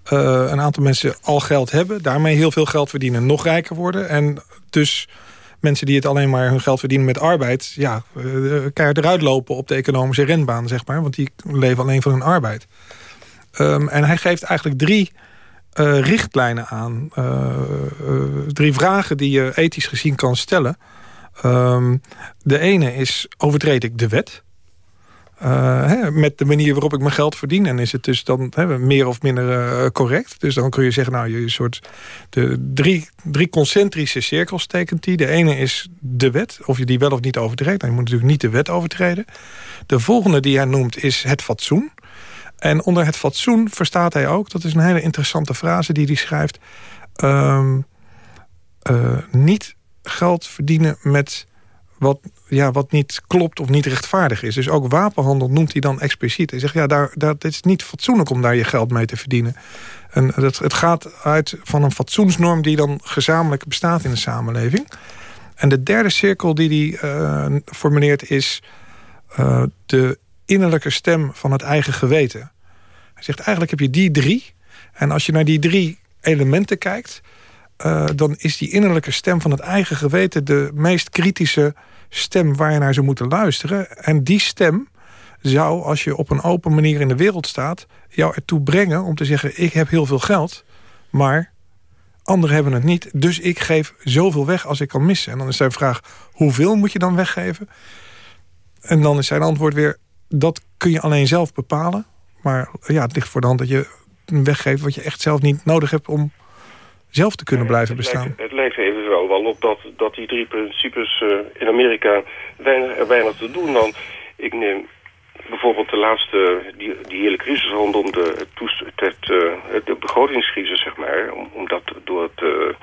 een aantal mensen al geld hebben... daarmee heel veel geld verdienen, nog rijker worden... en dus mensen die het alleen maar hun geld verdienen met arbeid... ja, eh, keihard eruit lopen op de economische renbaan, zeg maar. Want die leven alleen van hun arbeid. Ehm, en hij geeft eigenlijk drie richtlijnen aan. drie vragen die je ethisch gezien kan stellen. Ehm, de ene is, overtreed ik de wet? Uh, met de manier waarop ik mijn geld verdien. En is het dus dan meer of minder uh, correct. Dus dan kun je zeggen, nou, je soort de drie, drie concentrische cirkels tekent die. De ene is de wet, of je die wel of niet overtreedt. Nou, je moet natuurlijk niet de wet overtreden. De volgende die hij noemt is het fatsoen. En onder het fatsoen verstaat hij ook, dat is een hele interessante frase die hij schrijft... Um, niet geld verdienen met wat, ja, wat niet klopt of niet rechtvaardig is. Dus ook wapenhandel noemt hij dan expliciet. Hij zegt, ja, daar, daar, het is niet fatsoenlijk om daar je geld mee te verdienen. En dat, het gaat uit van een fatsoensnorm die dan gezamenlijk bestaat in de samenleving. En de derde cirkel die hij uh, formuleert is uh, de innerlijke stem van het eigen geweten. Hij zegt, eigenlijk heb je die drie. En als je naar die drie elementen kijkt... Uh, dan is die innerlijke stem van het eigen geweten... de meest kritische stem waar je naar zou moeten luisteren. En die stem zou, als je op een open manier in de wereld staat... jou ertoe brengen om te zeggen... ik heb heel veel geld, maar anderen hebben het niet. Dus ik geef zoveel weg als ik kan missen. En dan is zijn vraag, hoeveel moet je dan weggeven? En dan is zijn antwoord weer... dat kun je alleen zelf bepalen. Maar ja, het ligt voor de hand dat je weggeeft... wat je echt zelf niet nodig hebt om zelf te kunnen blijven bestaan. Het lijkt, even wel wel op dat, dat die drie principes uh, in Amerika weinig, er weinig te doen. Want ik neem bijvoorbeeld de laatste, die, die hele crisis rondom de, toest, het, uh, de begrotingscrisis, zeg maar, om, om dat door het uh,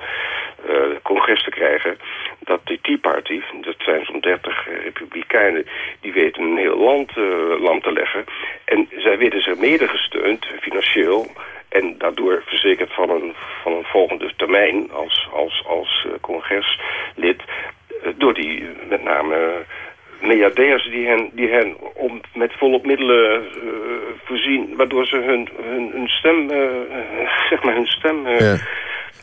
congres te krijgen, dat de Tea Party, dat zijn zo'n 30 republikeinen, die weten een heel land lam te leggen. En zij werden ze mede gesteund, financieel, en daardoor verzekerd van een, van een volgende termijn als, als, als uh, congreslid. Uh, door die met name miljardairs die hen, die hen om, met volop middelen voorzien... waardoor ze hun, hun, hun stem, zeg maar hun stem...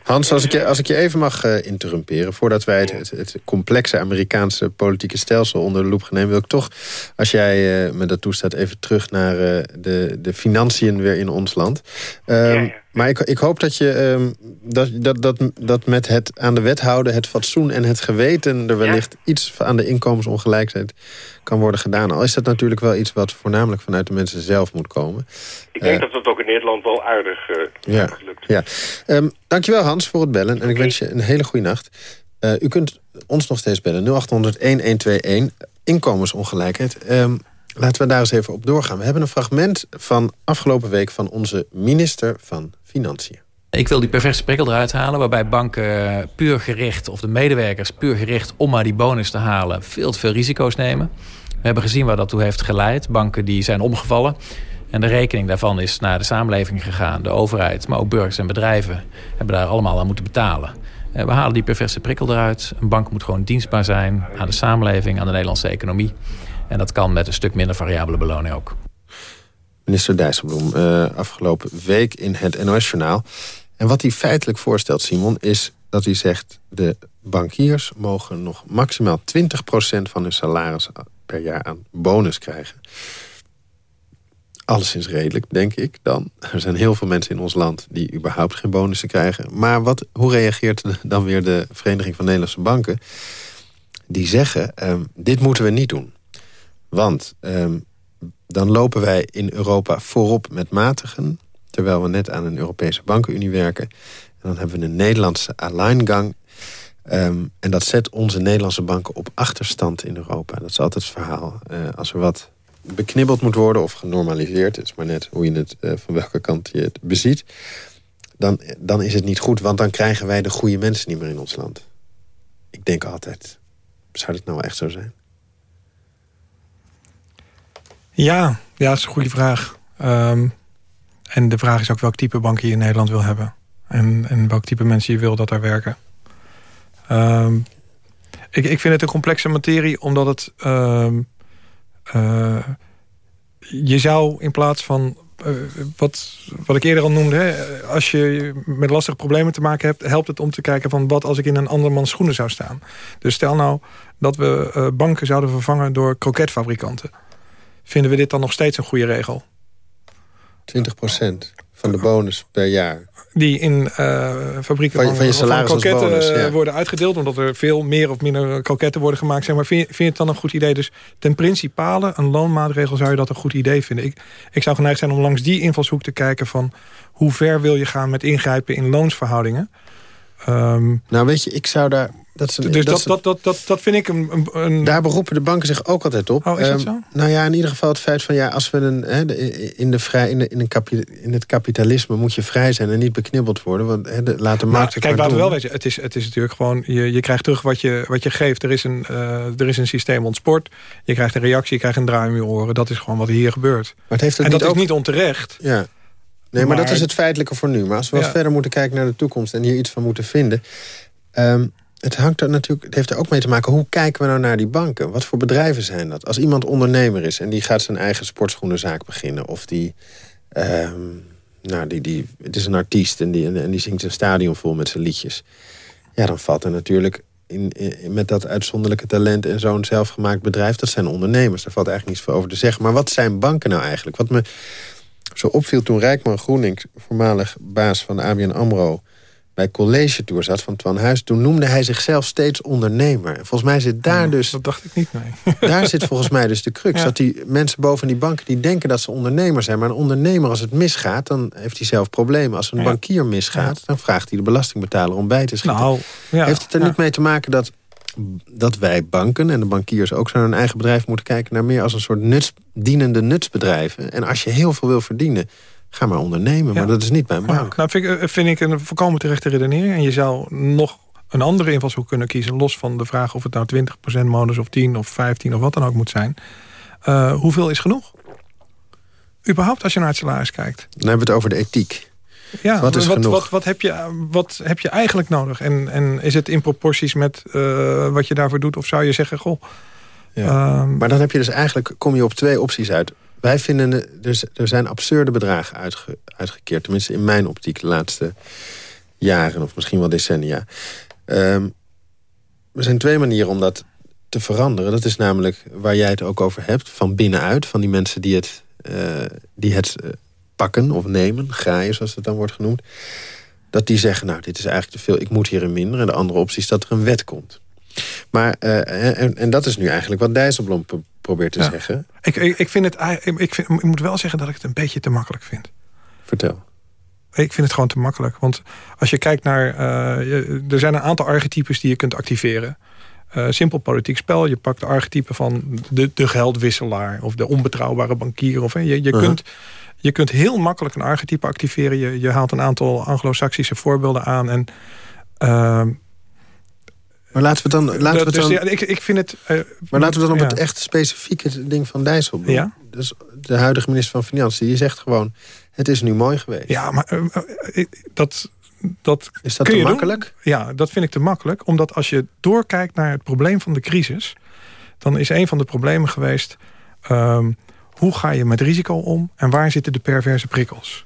Hans, als ik je, als ik je even mag uh, interrumperen... voordat wij het, het, complexe Amerikaanse politieke stelsel onder de loep gaan nemen... wil ik toch, als jij uh, me dat toestaat... even terug naar uh, de, de financiën weer in ons land. Um, maar ik, ik hoop dat je um, dat, dat, dat, dat met het aan de wet houden... het fatsoen en het geweten er wellicht iets aan de inkomensongelijkheid kan worden gedaan. Al is dat natuurlijk wel iets wat voornamelijk vanuit de mensen zelf moet komen. Ik denk dat het ook in Nederland wel aardig uh, ja, lukt. Ja. Um, dankjewel Hans voor het bellen. En ik wens je een hele goede nacht. Uh, u kunt ons nog steeds bellen. 0800-1121. Inkomensongelijkheid. Um, laten we daar eens even op doorgaan. We hebben een fragment van afgelopen week... van onze minister van Financiën. Ik wil die perverse prikkel eruit halen... waarbij banken puur gericht, of de medewerkers puur gericht... om maar die bonus te halen, veel te veel risico's nemen. We hebben gezien waar dat toe heeft geleid. Banken die zijn omgevallen. En de rekening daarvan is naar de samenleving gegaan. De overheid, maar ook burgers en bedrijven... hebben daar allemaal aan moeten betalen. Eh, we halen die perverse prikkel eruit. Een bank moet gewoon dienstbaar zijn aan de samenleving... aan de Nederlandse economie. En dat kan met een stuk minder variabele beloning ook. Minister Dijsselbloem, uh, afgelopen week in het NOS-journaal. En wat hij feitelijk voorstelt, Simon, is dat hij zegt... de bankiers mogen nog maximaal 20% van hun salaris per jaar aan bonus krijgen. Alleszins redelijk, denk ik dan. Er zijn heel veel mensen in ons land die überhaupt geen bonussen krijgen. Maar wat, hoe reageert dan weer de Vereniging van Nederlandse Banken? Die zeggen, um, dit moeten we niet doen. Want um, dan lopen wij in Europa voorop met matigen... terwijl we net aan een Europese bankenunie werken. En dan hebben we een Nederlandse alleingang... Um, en dat zet onze Nederlandse banken op achterstand in Europa. Dat is altijd het verhaal. Uh, als er wat beknibbeld moet worden of genormaliseerd... het is maar net hoe je het, uh, van welke kant je het beziet... Dan, dan is het niet goed, want dan krijgen wij de goede mensen niet meer in ons land. Ik denk altijd, zou dit nou echt zo zijn? Ja, ja dat is een goede vraag. Um, en de vraag is ook welk type bank je in Nederland wil hebben. En, en welk type mensen je wil dat daar werken. Um, ik, ik vind het een complexe materie, omdat het... Um, uh, je zou in plaats van... Uh, wat, wat ik eerder al noemde... Hè, als je met lastige problemen te maken hebt... helpt het om te kijken van wat als ik in een andermans schoenen zou staan. Dus stel nou dat we uh, banken zouden vervangen door kroketfabrikanten vinden we dit dan nog steeds een goede regel? 20% van de bonus per jaar. Die in uh, fabrieken van, van, je salaris van bonus, eh, ja. worden uitgedeeld. Omdat er veel meer of minder kroketten worden gemaakt. Zeg maar, vind, je, vind je het dan een goed idee? Dus ten principale, een loonmaatregel zou je dat een goed idee vinden. Ik, ik zou geneigd zijn om langs die invalshoek te kijken van... hoe ver wil je gaan met ingrijpen in loonsverhoudingen? Um, nou weet je, ik zou daar... Dat is een, dus dat, dat, dat, dat, dat, vind ik een, een, Daar beroepen de banken zich ook altijd op. Oh, is dat zo? Um, nou ja, in ieder geval het feit van... ja, als we een, in, de vrij, in, de, in, een in het kapitalisme moet je vrij zijn... en niet beknibbeld worden. Want hè, de, laat de markt maar, Kijk, laten we wel weten. Het is, het is natuurlijk gewoon... je, je krijgt terug wat je, wat je geeft. Er is, een, uh, er is een systeem ontsport. Je krijgt een reactie, je krijgt een draai om je oren. Dat is gewoon wat hier gebeurt. Maar het heeft het en dat niet is ook... niet onterecht. Ja. Nee, maar, maar, dat is het feitelijke voor nu. Maar als we ja. verder moeten kijken naar de toekomst... en hier iets van moeten vinden... Um, het hangt er natuurlijk, het heeft er ook mee te maken... hoe kijken we nou naar die banken? Wat voor bedrijven zijn dat? Als iemand ondernemer is en die gaat zijn eigen sportschoenenzaak beginnen... of die, um, nou, die, die, het is een artiest en die, en die zingt een stadion vol met zijn liedjes... ja, dan valt er natuurlijk in, in, met dat uitzonderlijke talent... en zo'n zelfgemaakt bedrijf, dat zijn ondernemers. Daar valt eigenlijk niets voor over te zeggen. Maar wat zijn banken nou eigenlijk? Wat me zo opviel toen Rijkman Groening... voormalig baas van ABN AMRO bij College Tour zat van Twan Huis... toen noemde hij zichzelf steeds ondernemer. Volgens mij zit daar ja, dus... Dat dacht ik niet, nee. Daar zit volgens mij dus de crux. Ja. Dat die mensen boven die banken die denken dat ze ondernemer zijn. Maar een ondernemer, als het misgaat, dan heeft hij zelf problemen. Als een Ja. bankier misgaat, dan vraagt hij de belastingbetaler om bij te schieten. Nou, heeft het er niet mee te maken dat, dat wij banken en de bankiers... ook zo naar hun eigen bedrijf moeten kijken... naar meer als een soort nuts, dienende nutsbedrijven. En als je heel veel wil verdienen... Ga maar ondernemen, Ja. maar dat is niet Ja, bank. nou vind ik, eh, vind ik een volkomen terechte redenering. En je zou nog een andere invalshoek kunnen kiezen... los van de vraag of het nou 20% modus of 10 of 15 of wat dan ook moet zijn. Uh, hoeveel is genoeg? Überhaupt als je naar het salaris kijkt. Dan hebben we het over de ethiek. Ja, Wat is wat, genoeg? Wat, wat, heb je, wat heb je eigenlijk nodig? En, en is het in proporties met uh, wat je daarvoor doet? Of zou je zeggen, goh... Ja. Um, maar dan heb je dus eigenlijk, kom je op twee opties uit. Wij vinden, dus, er zijn absurde bedragen uitge, uitgekeerd. Tenminste in mijn optiek de laatste jaren of misschien wel decennia. Um, er zijn twee manieren om dat te veranderen. Dat is namelijk waar jij het ook over hebt. Van binnenuit, van die mensen die het, uh, die het uh, pakken of nemen. Graaien, zoals het dan wordt genoemd. Dat die zeggen, nou, dit is eigenlijk te veel. Ik moet hierin minderen. En de andere optie is dat er een wet komt. Maar, uh, en, en dat is nu eigenlijk wat Dijsselbloem probeert te ja. zeggen. Ik, ik, ik, vind het, ik, vind, ik moet wel zeggen dat ik het een beetje te makkelijk vind. Vertel. Ik vind het gewoon te makkelijk. Want als je kijkt naar... Uh, er zijn een aantal archetypes die je kunt activeren. Uh, simpel politiek spel. Je pakt de archetype van de, de geldwisselaar... of de onbetrouwbare bankier. Of, je je, Uh-huh. -huh. kunt, je kunt heel makkelijk een archetype activeren. Je, je haalt een aantal anglo-saxische voorbeelden aan... en uh, maar laten we dan... Laten we dus dan ja, ik, ik vind het... Uh, maar laten we dan op ja. het echt specifieke ding van Dijsselbloem. Ja? Dus de huidige minister van Financiën. Die zegt gewoon, het is nu mooi geweest. Ja, maar uh, dat... Dat is dat te makkelijk? Doen. Ja, dat vind ik te makkelijk. Omdat als je doorkijkt naar het probleem van de crisis... dan is een van de problemen geweest... Um, hoe ga je met risico om en waar zitten de perverse prikkels?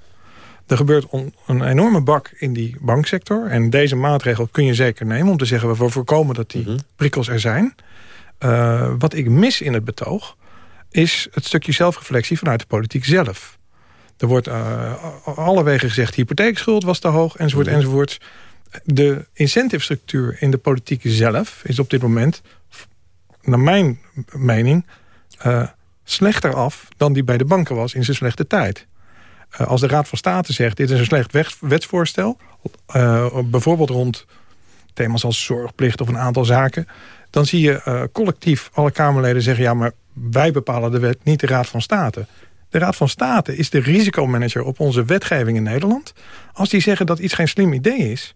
Er gebeurt een enorme bak in die banksector. En deze maatregel kun je zeker nemen om te zeggen... we voorkomen dat die Mhm. prikkels er zijn. Uh, wat ik mis in het betoog... is het stukje zelfreflectie vanuit de politiek zelf. Er wordt uh, alle wegen gezegd... hypotheekschuld was te hoog, enzovoort, Mhm. enzovoort. De incentive structuur in de politiek zelf... is op dit moment, naar mijn mening... Uh, slechter af dan die bij de banken was in zijn slechte tijd. Uh, als de Raad van State zegt... dit is een slecht wetsvoorstel... Uh, bijvoorbeeld rond thema's als zorgplicht of een aantal zaken... dan zie je uh, collectief alle Kamerleden zeggen... ja, maar wij bepalen de wet, niet de Raad van State. De Raad van State is de risicomanager op onze wetgeving in Nederland. Als die zeggen dat iets geen slim idee is...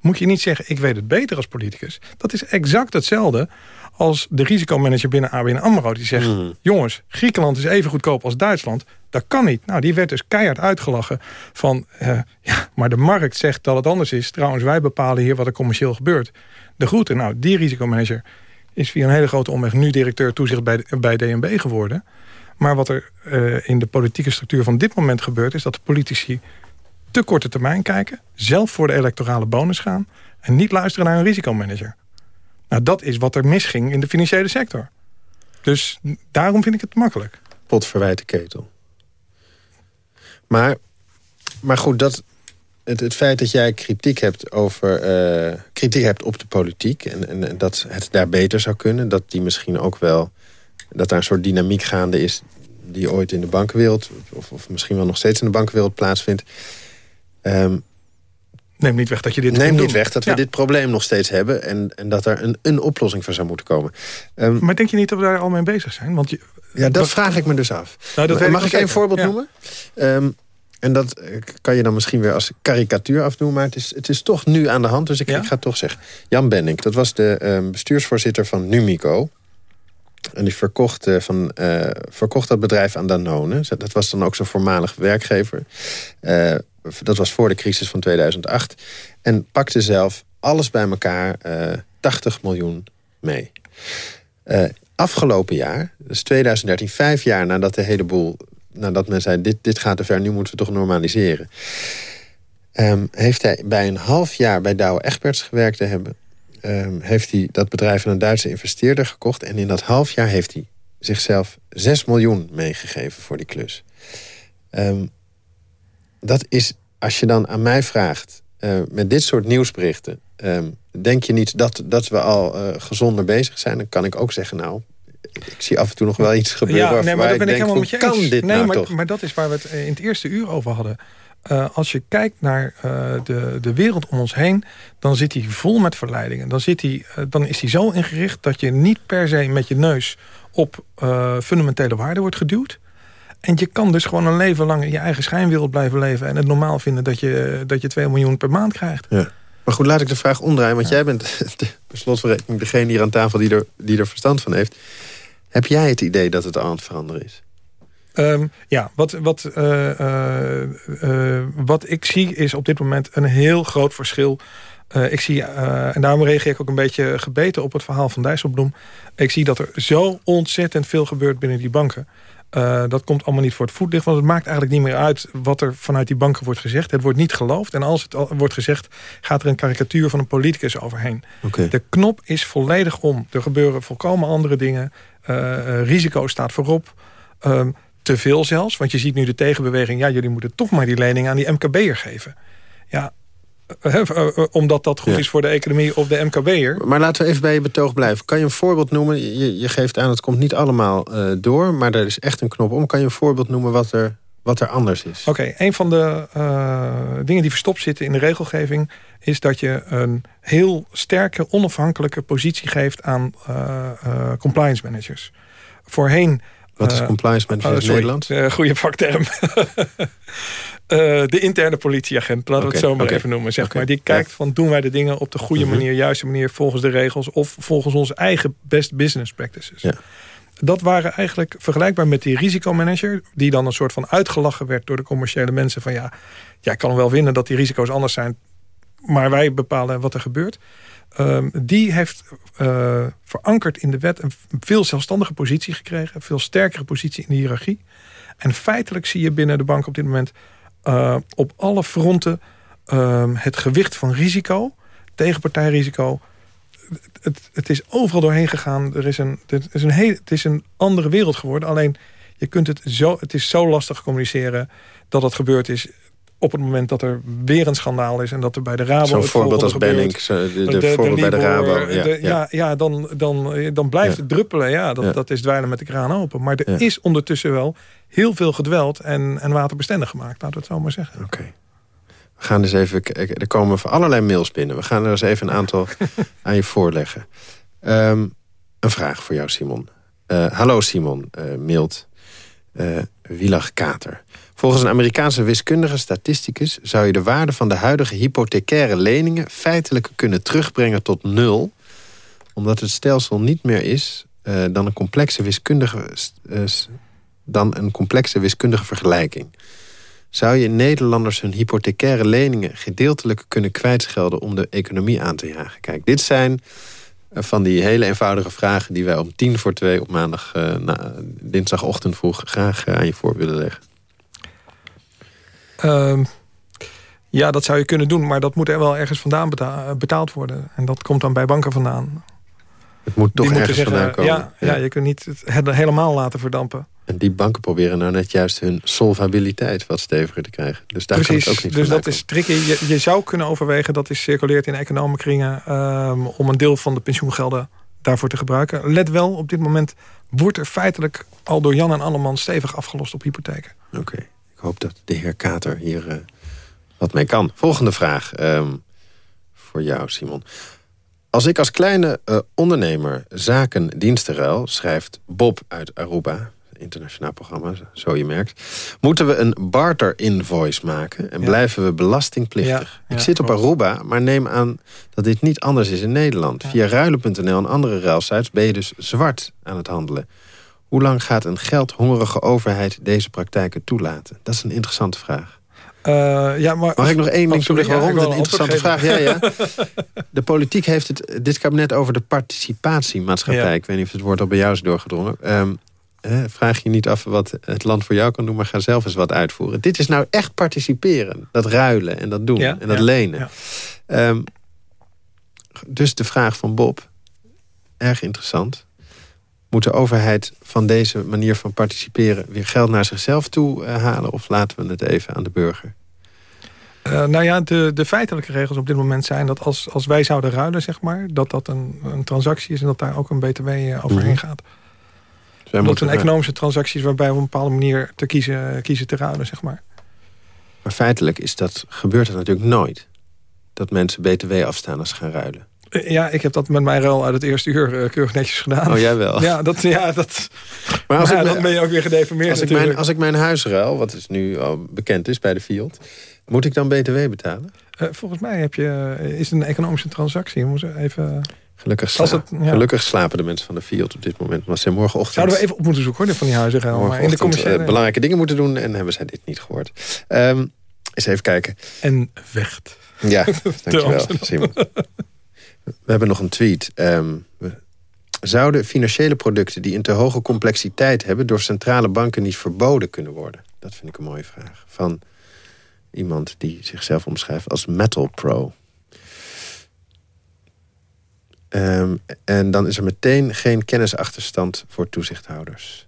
moet je niet zeggen, ik weet het beter als politicus. Dat is exact hetzelfde als de risicomanager binnen ABN AMRO... die zegt, Mhm. jongens, Griekenland is even goedkoop als Duitsland... Dat kan niet. Nou, die werd dus keihard uitgelachen van... Uh, ja, maar de markt zegt dat het anders is. Trouwens, wij bepalen hier wat er commercieel gebeurt. De groeten. Nou, die risicomanager is via een hele grote omweg... nu directeur toezicht bij, bij DNB geworden. Maar wat er uh, in de politieke structuur van dit moment gebeurt... is dat de politici te korte termijn kijken... zelf voor de electorale bonus gaan... en niet luisteren naar een risicomanager. Nou, dat is wat er misging in de financiële sector. Dus daarom vind ik het makkelijk. Pot verwijt de ketel. Maar, maar goed, dat, het, feit dat jij kritiek hebt, over, eh, kritiek hebt op de politiek... En, en, en dat het daar beter zou kunnen, dat die misschien ook wel... dat daar een soort dynamiek gaande is die ooit in de bankenwereld... of, of misschien wel nog steeds in de bankenwereld plaatsvindt... Um, Neem niet weg dat je dit Neem niet weg dat we dit probleem nog steeds hebben... en, en dat er een, een oplossing voor zou moeten komen. Um, maar denk je niet dat we daar al mee bezig zijn? Want je, ja, dat vraag ik me dus af. Nou, dat Mag ik één voorbeeld noemen? Um, en dat eh, kan je dan misschien weer als karikatuur afdoen... maar het is, het is toch nu aan de hand, dus ik, ik ga het toch zeggen. Jan Benning, dat was de um, bestuursvoorzitter van Numico... En die verkocht, uh, van, uh, verkocht dat bedrijf aan Danone. Dat was dan ook zijn voormalig werkgever. Uh, dat was voor de crisis van 2008. En pakte zelf alles bij elkaar 80 miljoen mee. afgelopen jaar, dus 2013, vijf jaar nadat de hele boel nadat men zei, dit, dit gaat te ver, nu moeten we toch normaliseren. Um, heeft hij bij een half jaar bij Douwe Egberts gewerkt te hebben... Um, heeft hij dat bedrijf aan een Duitse investeerder gekocht... en in dat half jaar heeft hij zichzelf 6 miljoen meegegeven voor die klus. Um, dat is, als je dan aan mij vraagt... Uh, met dit soort nieuwsberichten... denk je niet dat, dat we al uh, gezonder bezig zijn... dan kan ik ook zeggen, nou, ik zie af en toe nog wel iets gebeuren ja, nee, maar dat ben ik, helemaal met je kan dit nee, nou maar, toch? Maar dat is waar we het in het eerste uur over hadden. Uh, als je kijkt naar uh, de, de wereld om ons heen... dan zit hij vol met verleidingen. Dan, zit hij, uh, dan is hij zo ingericht dat je niet per se met je neus... op fundamentele waarden wordt geduwd. En je kan dus gewoon een leven lang in je eigen schijnwereld blijven leven... en het normaal vinden dat je, dat je 2 miljoen per maand krijgt. Ja. Maar goed, laat ik de vraag omdraaien. Want jij bent de, slotverrekening degene hier aan tafel die er, die er verstand van heeft. Heb jij het idee dat het aan het veranderen is? Um, ja, wat, wat, uh, uh, uh, wat ik zie is op dit moment een heel groot verschil. ik zie, en daarom reageer ik ook een beetje gebeten op het verhaal van Dijsselbloem. Ik zie dat er zo ontzettend veel gebeurt binnen die banken. Uh, dat komt allemaal niet voor het voetlicht. Want het maakt eigenlijk niet meer uit wat er vanuit die banken wordt gezegd. Het wordt niet geloofd. En als het wordt gezegd, gaat er een karikatuur van een politicus overheen. Okay. De knop is volledig om. Er gebeuren volkomen andere dingen. Uh, risico staat voorop. Um, te veel zelfs. Want je ziet nu de tegenbeweging. Ja, jullie moeten toch maar die lening aan die MKB'er geven. Ja, omdat dat goed is voor de economie of de MKB'er. Maar laten we even bij je betoog blijven. Kan je een voorbeeld noemen? Je, je geeft aan, het komt niet allemaal uh, door... maar er is echt een knop om. Kan je een voorbeeld noemen wat er, wat er anders is? Oké, okay, een van de uh, dingen die verstopt zitten in de regelgeving... is dat je een heel sterke, onafhankelijke positie geeft... aan uh, compliance managers. Voorheen... Wat is compliance manager in Nederland? goede vakterm. Uh, de interne politieagent, laten we het zo maar even noemen. Zeg maar. Die kijkt van doen wij de dingen op de goede mhm. manier, juiste manier, volgens de regels of volgens onze eigen best business practices. Ja. Dat waren eigenlijk vergelijkbaar met die risicomanager, die dan een soort van uitgelachen werd door de commerciële mensen. Van ja, jij kan wel vinden dat die risico's anders zijn, maar wij bepalen wat er gebeurt. Um, die heeft uh, verankerd in de wet een veel zelfstandige positie gekregen. Een veel sterkere positie in de hiërarchie. En feitelijk zie je binnen de bank op dit moment uh, op alle fronten uh, het gewicht van risico, tegenpartijrisico. Het, het is overal doorheen gegaan. Er is een, het, is een heel, het is een andere wereld geworden. Alleen je kunt het zo, het is zo lastig communiceren dat het gebeurd is op het moment dat er weer een schandaal is... en dat er bij de Rabo... Zo'n voorbeeld als Bennings, de, de, de voorbeeld bij de Rabo. Ja, de, ja, ja. dan, dan, dan blijft het druppelen. Ja, dat, dat is dweilen met de kraan open. Maar er is ondertussen wel heel veel gedweld en, en waterbestendig gemaakt. Laten we het zo maar zeggen. Oké. We gaan dus even... Er komen van allerlei mails binnen. We gaan er eens even een aantal aan je voorleggen. Um, een vraag voor jou, Simon. Uh, hallo Simon, uh, mailt uh, Wielach Kater. Volgens een Amerikaanse wiskundige statisticus... zou je de waarde van de huidige hypothecaire leningen... feitelijk kunnen terugbrengen tot nul... omdat het stelsel niet meer is uh, dan, een complexe wiskundige, uh, dan een complexe wiskundige vergelijking. Zou je Nederlanders hun hypothecaire leningen... gedeeltelijk kunnen kwijtschelden om de economie aan te jagen? Kijk, dit zijn van die hele eenvoudige vragen... die wij om tien voor twee op maandag, dinsdagochtend vroeg... graag aan je voor willen leggen. Uh, ja, dat zou je kunnen doen, maar dat moet er wel ergens vandaan betaald worden. En dat komt dan bij banken vandaan. Het moet toch ergens vandaan komen. Ja, ja. ja, je kunt niet het helemaal laten verdampen. En die banken proberen nou net juist hun solvabiliteit wat steviger te krijgen. Dus daar Precies, kan het ook niet dus dat is tricky. Je, je zou kunnen overwegen, dat is circuleert in economenkringen... Um, om een deel van de pensioengelden daarvoor te gebruiken. Let wel, op dit moment wordt er feitelijk al door Jan en Alleman stevig afgelost op hypotheken. Oké, ik hoop dat de heer Kater hier uh, wat mee kan. Volgende vraag um, voor jou, Simon. Als ik als kleine uh, ondernemer zaken dienstenruil, schrijft Bob uit Aruba internationaal programma, zo je merkt... moeten we een barter-invoice maken en blijven we belastingplichtig. ik zit op Aruba, maar neem aan dat dit niet anders is in Nederland. Via ruilen.nl en andere ruilsites ben je dus zwart aan het handelen. Hoe lang gaat een geldhongerige overheid deze praktijken toelaten? Dat is een interessante vraag. Uh, ja, maar, Mag ik nog één ding toelichten waarom? Dat een interessante vraag. Ja, ja. De politiek heeft het, dit kabinet over de participatiemaatschappij. Ja. Ik weet niet of het woord al bij jou is doorgedrongen. Um, vraag je niet af wat het land voor jou kan doen... maar ga zelf eens wat uitvoeren. Dit is nou echt participeren. Dat ruilen en dat doen en dat lenen. Um, dus de vraag van Bob, erg interessant. Moet de overheid van deze manier van participeren... weer geld naar zichzelf toe uh, halen... of laten we het even aan de burger? Uh, nou ja, de, de feitelijke regels op dit moment zijn dat als, als wij zouden ruilen, zeg maar... dat dat een, een transactie is en dat daar ook een btw overheen gaat. Dus dat zijn economische transacties waarbij we op een bepaalde manier te kiezen, kiezen te ruilen, zeg maar. Maar feitelijk is dat, gebeurt dat natuurlijk nooit. Dat mensen btw afstaan als ze gaan ruilen. Ja, ik heb dat met mijn ruil uit het eerste uur uh, keurig netjes gedaan. Oh, jij wel? Ja, dat, ja, dat, maar als maar ik ja, dan ben je ook weer gedeformeerd als ik, mijn, als ik mijn huis ruil, wat is nu al bekend is bij de Fiat... moet ik dan btw betalen? Uh, volgens mij heb je, is het een economische transactie. We moeten even... Gelukkig, sla het, ja. Gelukkig slapen de mensen van de Fiat op dit moment. Maar ze morgenochtend... Zouden we even op moeten zoeken hoor, van die huizen. Maar in de commerciële... Uh, belangrijke dingen moeten doen en hebben zij dit niet gehoord. Um, eens even kijken. En vecht. Ja, dankjewel Simon. We hebben nog een tweet. Um, zouden financiële producten die een te hoge complexiteit hebben... door centrale banken niet verboden kunnen worden? Dat vind ik een mooie vraag. Van iemand die zichzelf omschrijft als Metal Pro. Um, en dan is er meteen geen kennisachterstand voor toezichthouders.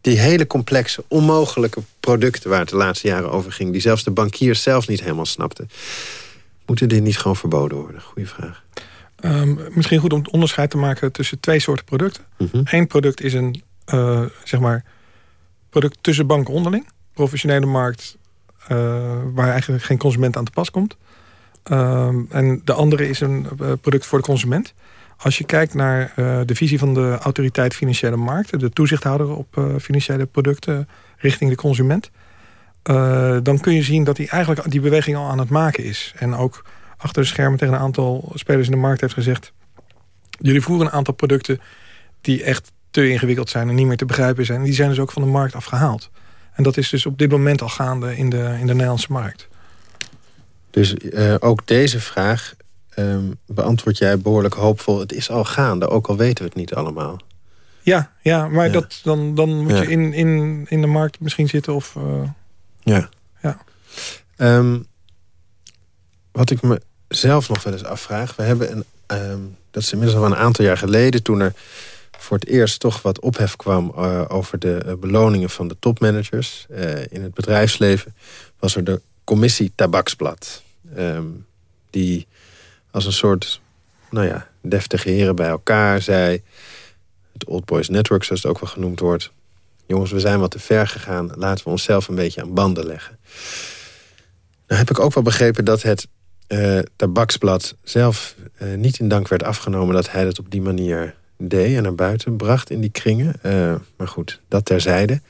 Die hele complexe, onmogelijke producten waar het de laatste jaren over ging... die zelfs de bankiers zelf niet helemaal snapten... moeten die niet gewoon verboden worden? Goeie vraag. Um, misschien goed om het onderscheid te maken tussen twee soorten producten. Mm -hmm. Eén product is een uh, zeg maar product tussen banken onderling. Professionele markt uh, waar eigenlijk geen consument aan te pas komt. Um, en de andere is een uh, product voor de consument. Als je kijkt naar uh, de visie van de autoriteit financiële markten... de toezichthouder op uh, financiële producten richting de consument... Uh, dan kun je zien dat hij eigenlijk die beweging al aan het maken is. En ook achter de schermen tegen een aantal spelers in de markt heeft gezegd... jullie voeren een aantal producten die echt te ingewikkeld zijn... en niet meer te begrijpen zijn. En die zijn dus ook van de markt afgehaald. En dat is dus op dit moment al gaande in de, in de Nederlandse markt. Dus ook deze vraag um, beantwoord jij behoorlijk hoopvol... het is al gaande, ook al weten we het niet allemaal. Ja, ja maar ja. Dat, dan, dan moet ja. je in, in, in de markt misschien zitten. Of, uh, ja. ja. Um, wat ik me zelf nog wel eens afvraag... we hebben een, um, dat is inmiddels al een aantal jaar geleden... toen er voor het eerst toch wat ophef kwam... Uh, over de uh, beloningen van de topmanagers in het bedrijfsleven... was er de commissie Tabaksblad. Um, die als een soort, nou ja, deftige heren bij elkaar zei... het Old Boys Network, zoals het ook wel genoemd wordt... jongens, we zijn wat te ver gegaan, laten we onszelf een beetje aan banden leggen. Nou heb ik ook wel begrepen dat het uh, tabaksblad zelf uh, niet in dank werd afgenomen... dat hij dat op die manier deed en naar buiten bracht in die kringen. Uh, maar goed, dat terzijde.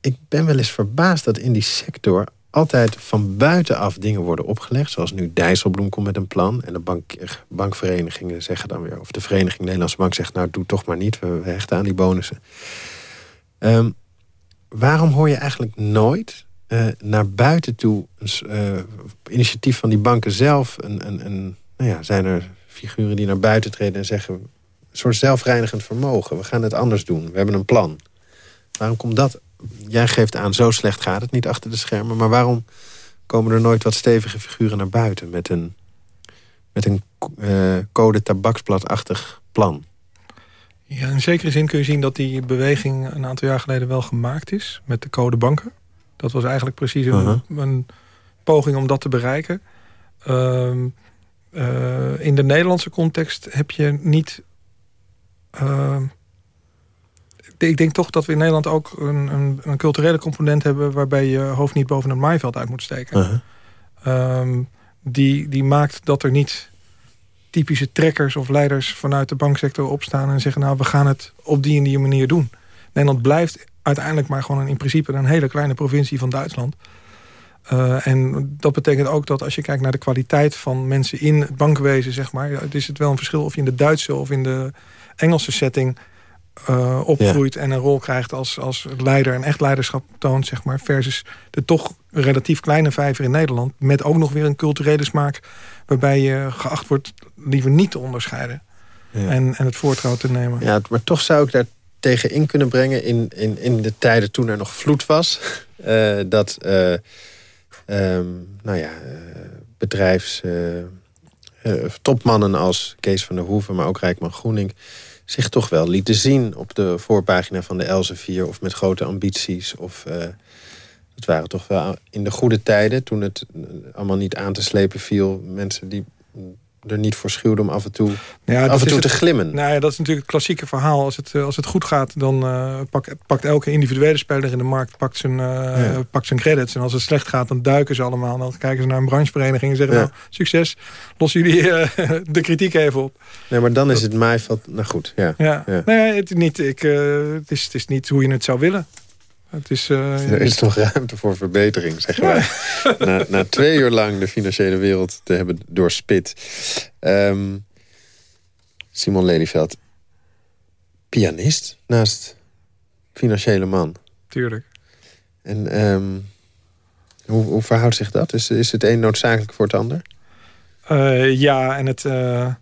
Ik ben wel eens verbaasd dat in die sector altijd van buitenaf dingen worden opgelegd. Zoals nu Dijsselbloem komt met een plan. En de bank, bankverenigingen zeggen dan weer... of de Vereniging Nederlandse Bank zegt... nou, doe toch maar niet, we hechten aan die bonussen. Um, waarom hoor je eigenlijk nooit uh, naar buiten toe... uh, initiatief van die banken zelf... Een, een, een, nou ja, zijn er figuren die naar buiten treden en zeggen... een soort zelfreinigend vermogen. We gaan het anders doen, we hebben een plan. Waarom komt dat jij geeft aan, zo slecht gaat het niet achter de schermen. Maar waarom komen er nooit wat stevige figuren naar buiten... met een, met een uh, code tabaksbladachtig plan? Ja, in zekere zin kun je zien dat die beweging een aantal jaar geleden wel gemaakt is. Met de code banken. Dat was eigenlijk precies een, Uh-huh. een poging om dat te bereiken. Ehm, eh, in de Nederlandse context heb je niet... ehm, ik denk toch dat we in Nederland ook een, een, een culturele component hebben... waarbij je hoofd niet boven het maaiveld uit moet steken. Uh-huh. Ehm, die, die maakt dat er niet typische trekkers of leiders vanuit de banksector opstaan en zeggen... nou, we gaan het op die en die manier doen. Nederland blijft uiteindelijk maar gewoon een, in principe een hele kleine provincie van Duitsland. Eh, en dat betekent ook dat als je kijkt naar de kwaliteit van mensen in het bankwezen, zeg maar... ja, het is het wel een verschil of je in de Duitse of in de Engelse setting eh, opgroeit... en een rol krijgt als, als leider en echt leiderschap toont, zeg maar... versus de toch relatief kleine vijver in Nederland... met ook nog weer een culturele smaak... waarbij je geacht wordt liever niet te onderscheiden... Ja. En, en het voortouw te nemen. Ja, maar toch zou ik daar tegen in kunnen brengen... in, in, in de tijden toen er nog vloed was... eh, dat eh, ehm, nou ja, eh, bedrijfs... topmannen als Kees van der Hoeven... maar ook Rijkman Groening... zich toch wel lieten zien op de voorpagina van de Elsevier... of met grote ambities. Of, het waren toch wel in de goede tijden... toen het allemaal niet aan te slepen viel... mensen die er niet voor schuwden om af en toe, Ja, dat af en toe het- te glimmen. Nou ja, dat is natuurlijk het klassieke verhaal. Als het, eh, als het goed gaat, dan eh, pak- pakt elke individuele speler in de markt pakt zijn, eh, Ja. pakt zijn credits. En als het slecht gaat, dan duiken ze allemaal. En dan kijken ze naar een branchevereniging en zeggen... Ja. nou, succes, lossen jullie de kritiek even op. Nee, maar dan is het maaiveld... Nou goed, ja. Ja. Ja. Nee, het, is niet, ik, het, is, het is niet hoe je het zou willen. Het is, eh, Er is nog ruimte voor verbetering, zeggen wij. Na, na twee uur lang de financiële wereld te hebben doorspit. Ehm, Simon Lelyveld, pianist naast financiële man. Tuurlijk. En ehm, hoe, hoe verhoudt zich dat? Is, is het een noodzakelijk voor het ander? Eh, ja, en het, eh,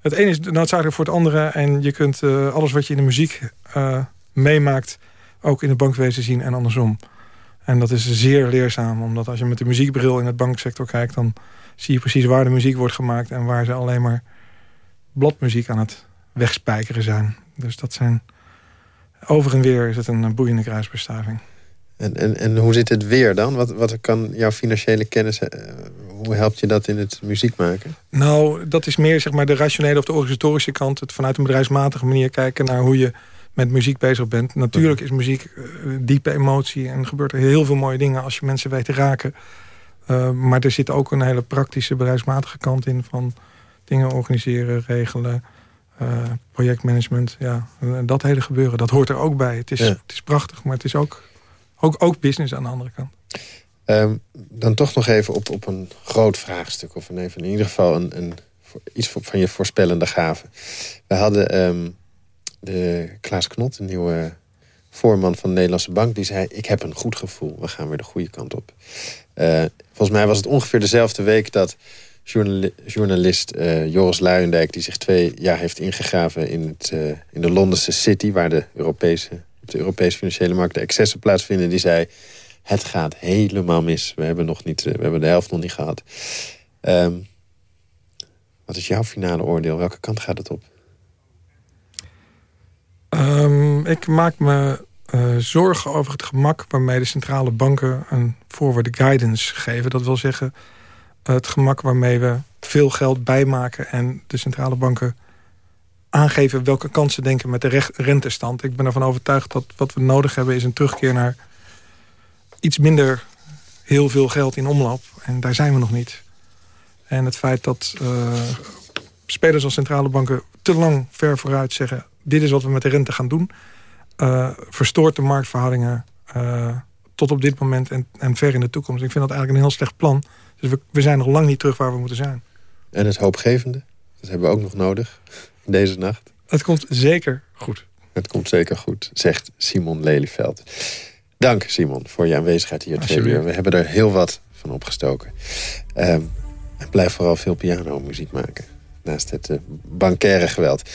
het ene is noodzakelijk voor het andere. En je kunt alles wat je in de muziek meemaakt... ook in het bankwezen zien en andersom. En dat is zeer leerzaam. Omdat als je met de muziekbril in het banksector kijkt... dan zie je precies waar de muziek wordt gemaakt... en waar ze alleen maar bladmuziek aan het wegspijkeren zijn. Dus dat zijn... Over en weer is het een boeiende kruisbestuiving. En, en, en hoe zit het weer dan? Wat, wat kan jouw financiële kennis... eh, hoe helpt je dat in het muziek maken? Nou, dat is meer zeg maar, de rationele of de organisatorische kant. Het vanuit een bedrijfsmatige manier kijken naar hoe je met muziek bezig bent. Natuurlijk is muziek eh, diepe emotie en gebeurt er heel veel mooie dingen als je mensen weet te raken. Uh, maar er zit ook een hele praktische bedrijfsmatige kant in van dingen organiseren, regelen, uh, projectmanagement. Ja, en dat hele gebeuren, dat hoort er ook bij. Het is, Ja. het is prachtig, maar het is ook, ook, ook business aan de andere kant. Ehm, dan toch nog even op, op een groot vraagstuk. Of een, even in ieder geval een, een, iets van je voorspellende gave. We hadden ehm, de Klaas Knot, de nieuwe voorman van de Nederlandse Bank... die zei, ik heb een goed gevoel, we gaan weer de goede kant op. Uh, volgens mij was het ongeveer dezelfde week dat journali journalist uh, Joris Luijendijk... die zich twee jaar heeft ingegraven in, het, uh, in de Londense City... waar de Europese, op de Europese financiële markt de excessen plaatsvinden... die zei, het gaat helemaal mis. We hebben, nog niet, we hebben de helft nog niet gehad. Um, wat is jouw finale oordeel? Welke kant gaat het op? Um, ik maak me uh, zorgen over het gemak waarmee de centrale banken een forward guidance geven. Dat wil zeggen het gemak waarmee we veel geld bijmaken en de centrale banken aangeven welke kant ze denken met de rentestand. Ik ben ervan overtuigd dat wat we nodig hebben is een terugkeer naar iets minder heel veel geld in omloop. En daar zijn we nog niet. En het feit dat uh, spelers als centrale banken te lang ver vooruit zeggen... dit is wat we met de rente gaan doen... Uh, verstoort de marktverhoudingen uh, tot op dit moment en, en, ver in de toekomst. Ik vind dat eigenlijk een heel slecht plan. Dus we, we, zijn nog lang niet terug waar we moeten zijn. En het hoopgevende, dat hebben we ook nog nodig deze nacht. Het komt zeker goed. Het komt zeker goed, zegt Simon Lelyveld. Dank Simon voor je aanwezigheid hier twee uur. We hebben er heel wat van opgestoken. Um, en blijf vooral veel pianomuziek maken. Naast het uh, bankaire geweld.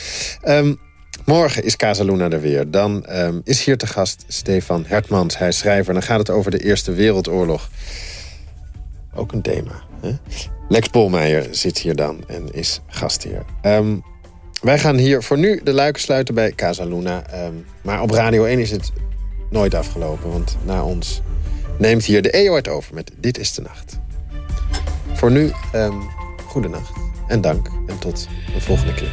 Um, morgen is Casaluna er weer. Dan um, is hier te gast Stefan Hertmans. Hij is schrijver. Dan gaat het over de Eerste Wereldoorlog. Ook een thema. Hè? Lex Bolmeijer zit hier dan en is gastheer. Um, Wij gaan hier voor nu de luiken sluiten bij Casa Luna. Ehm, maar op Radio 1 is het nooit afgelopen. Want na ons neemt hier de EO over met Dit is de Nacht. Voor nu, um, goede en dank. En tot de volgende keer.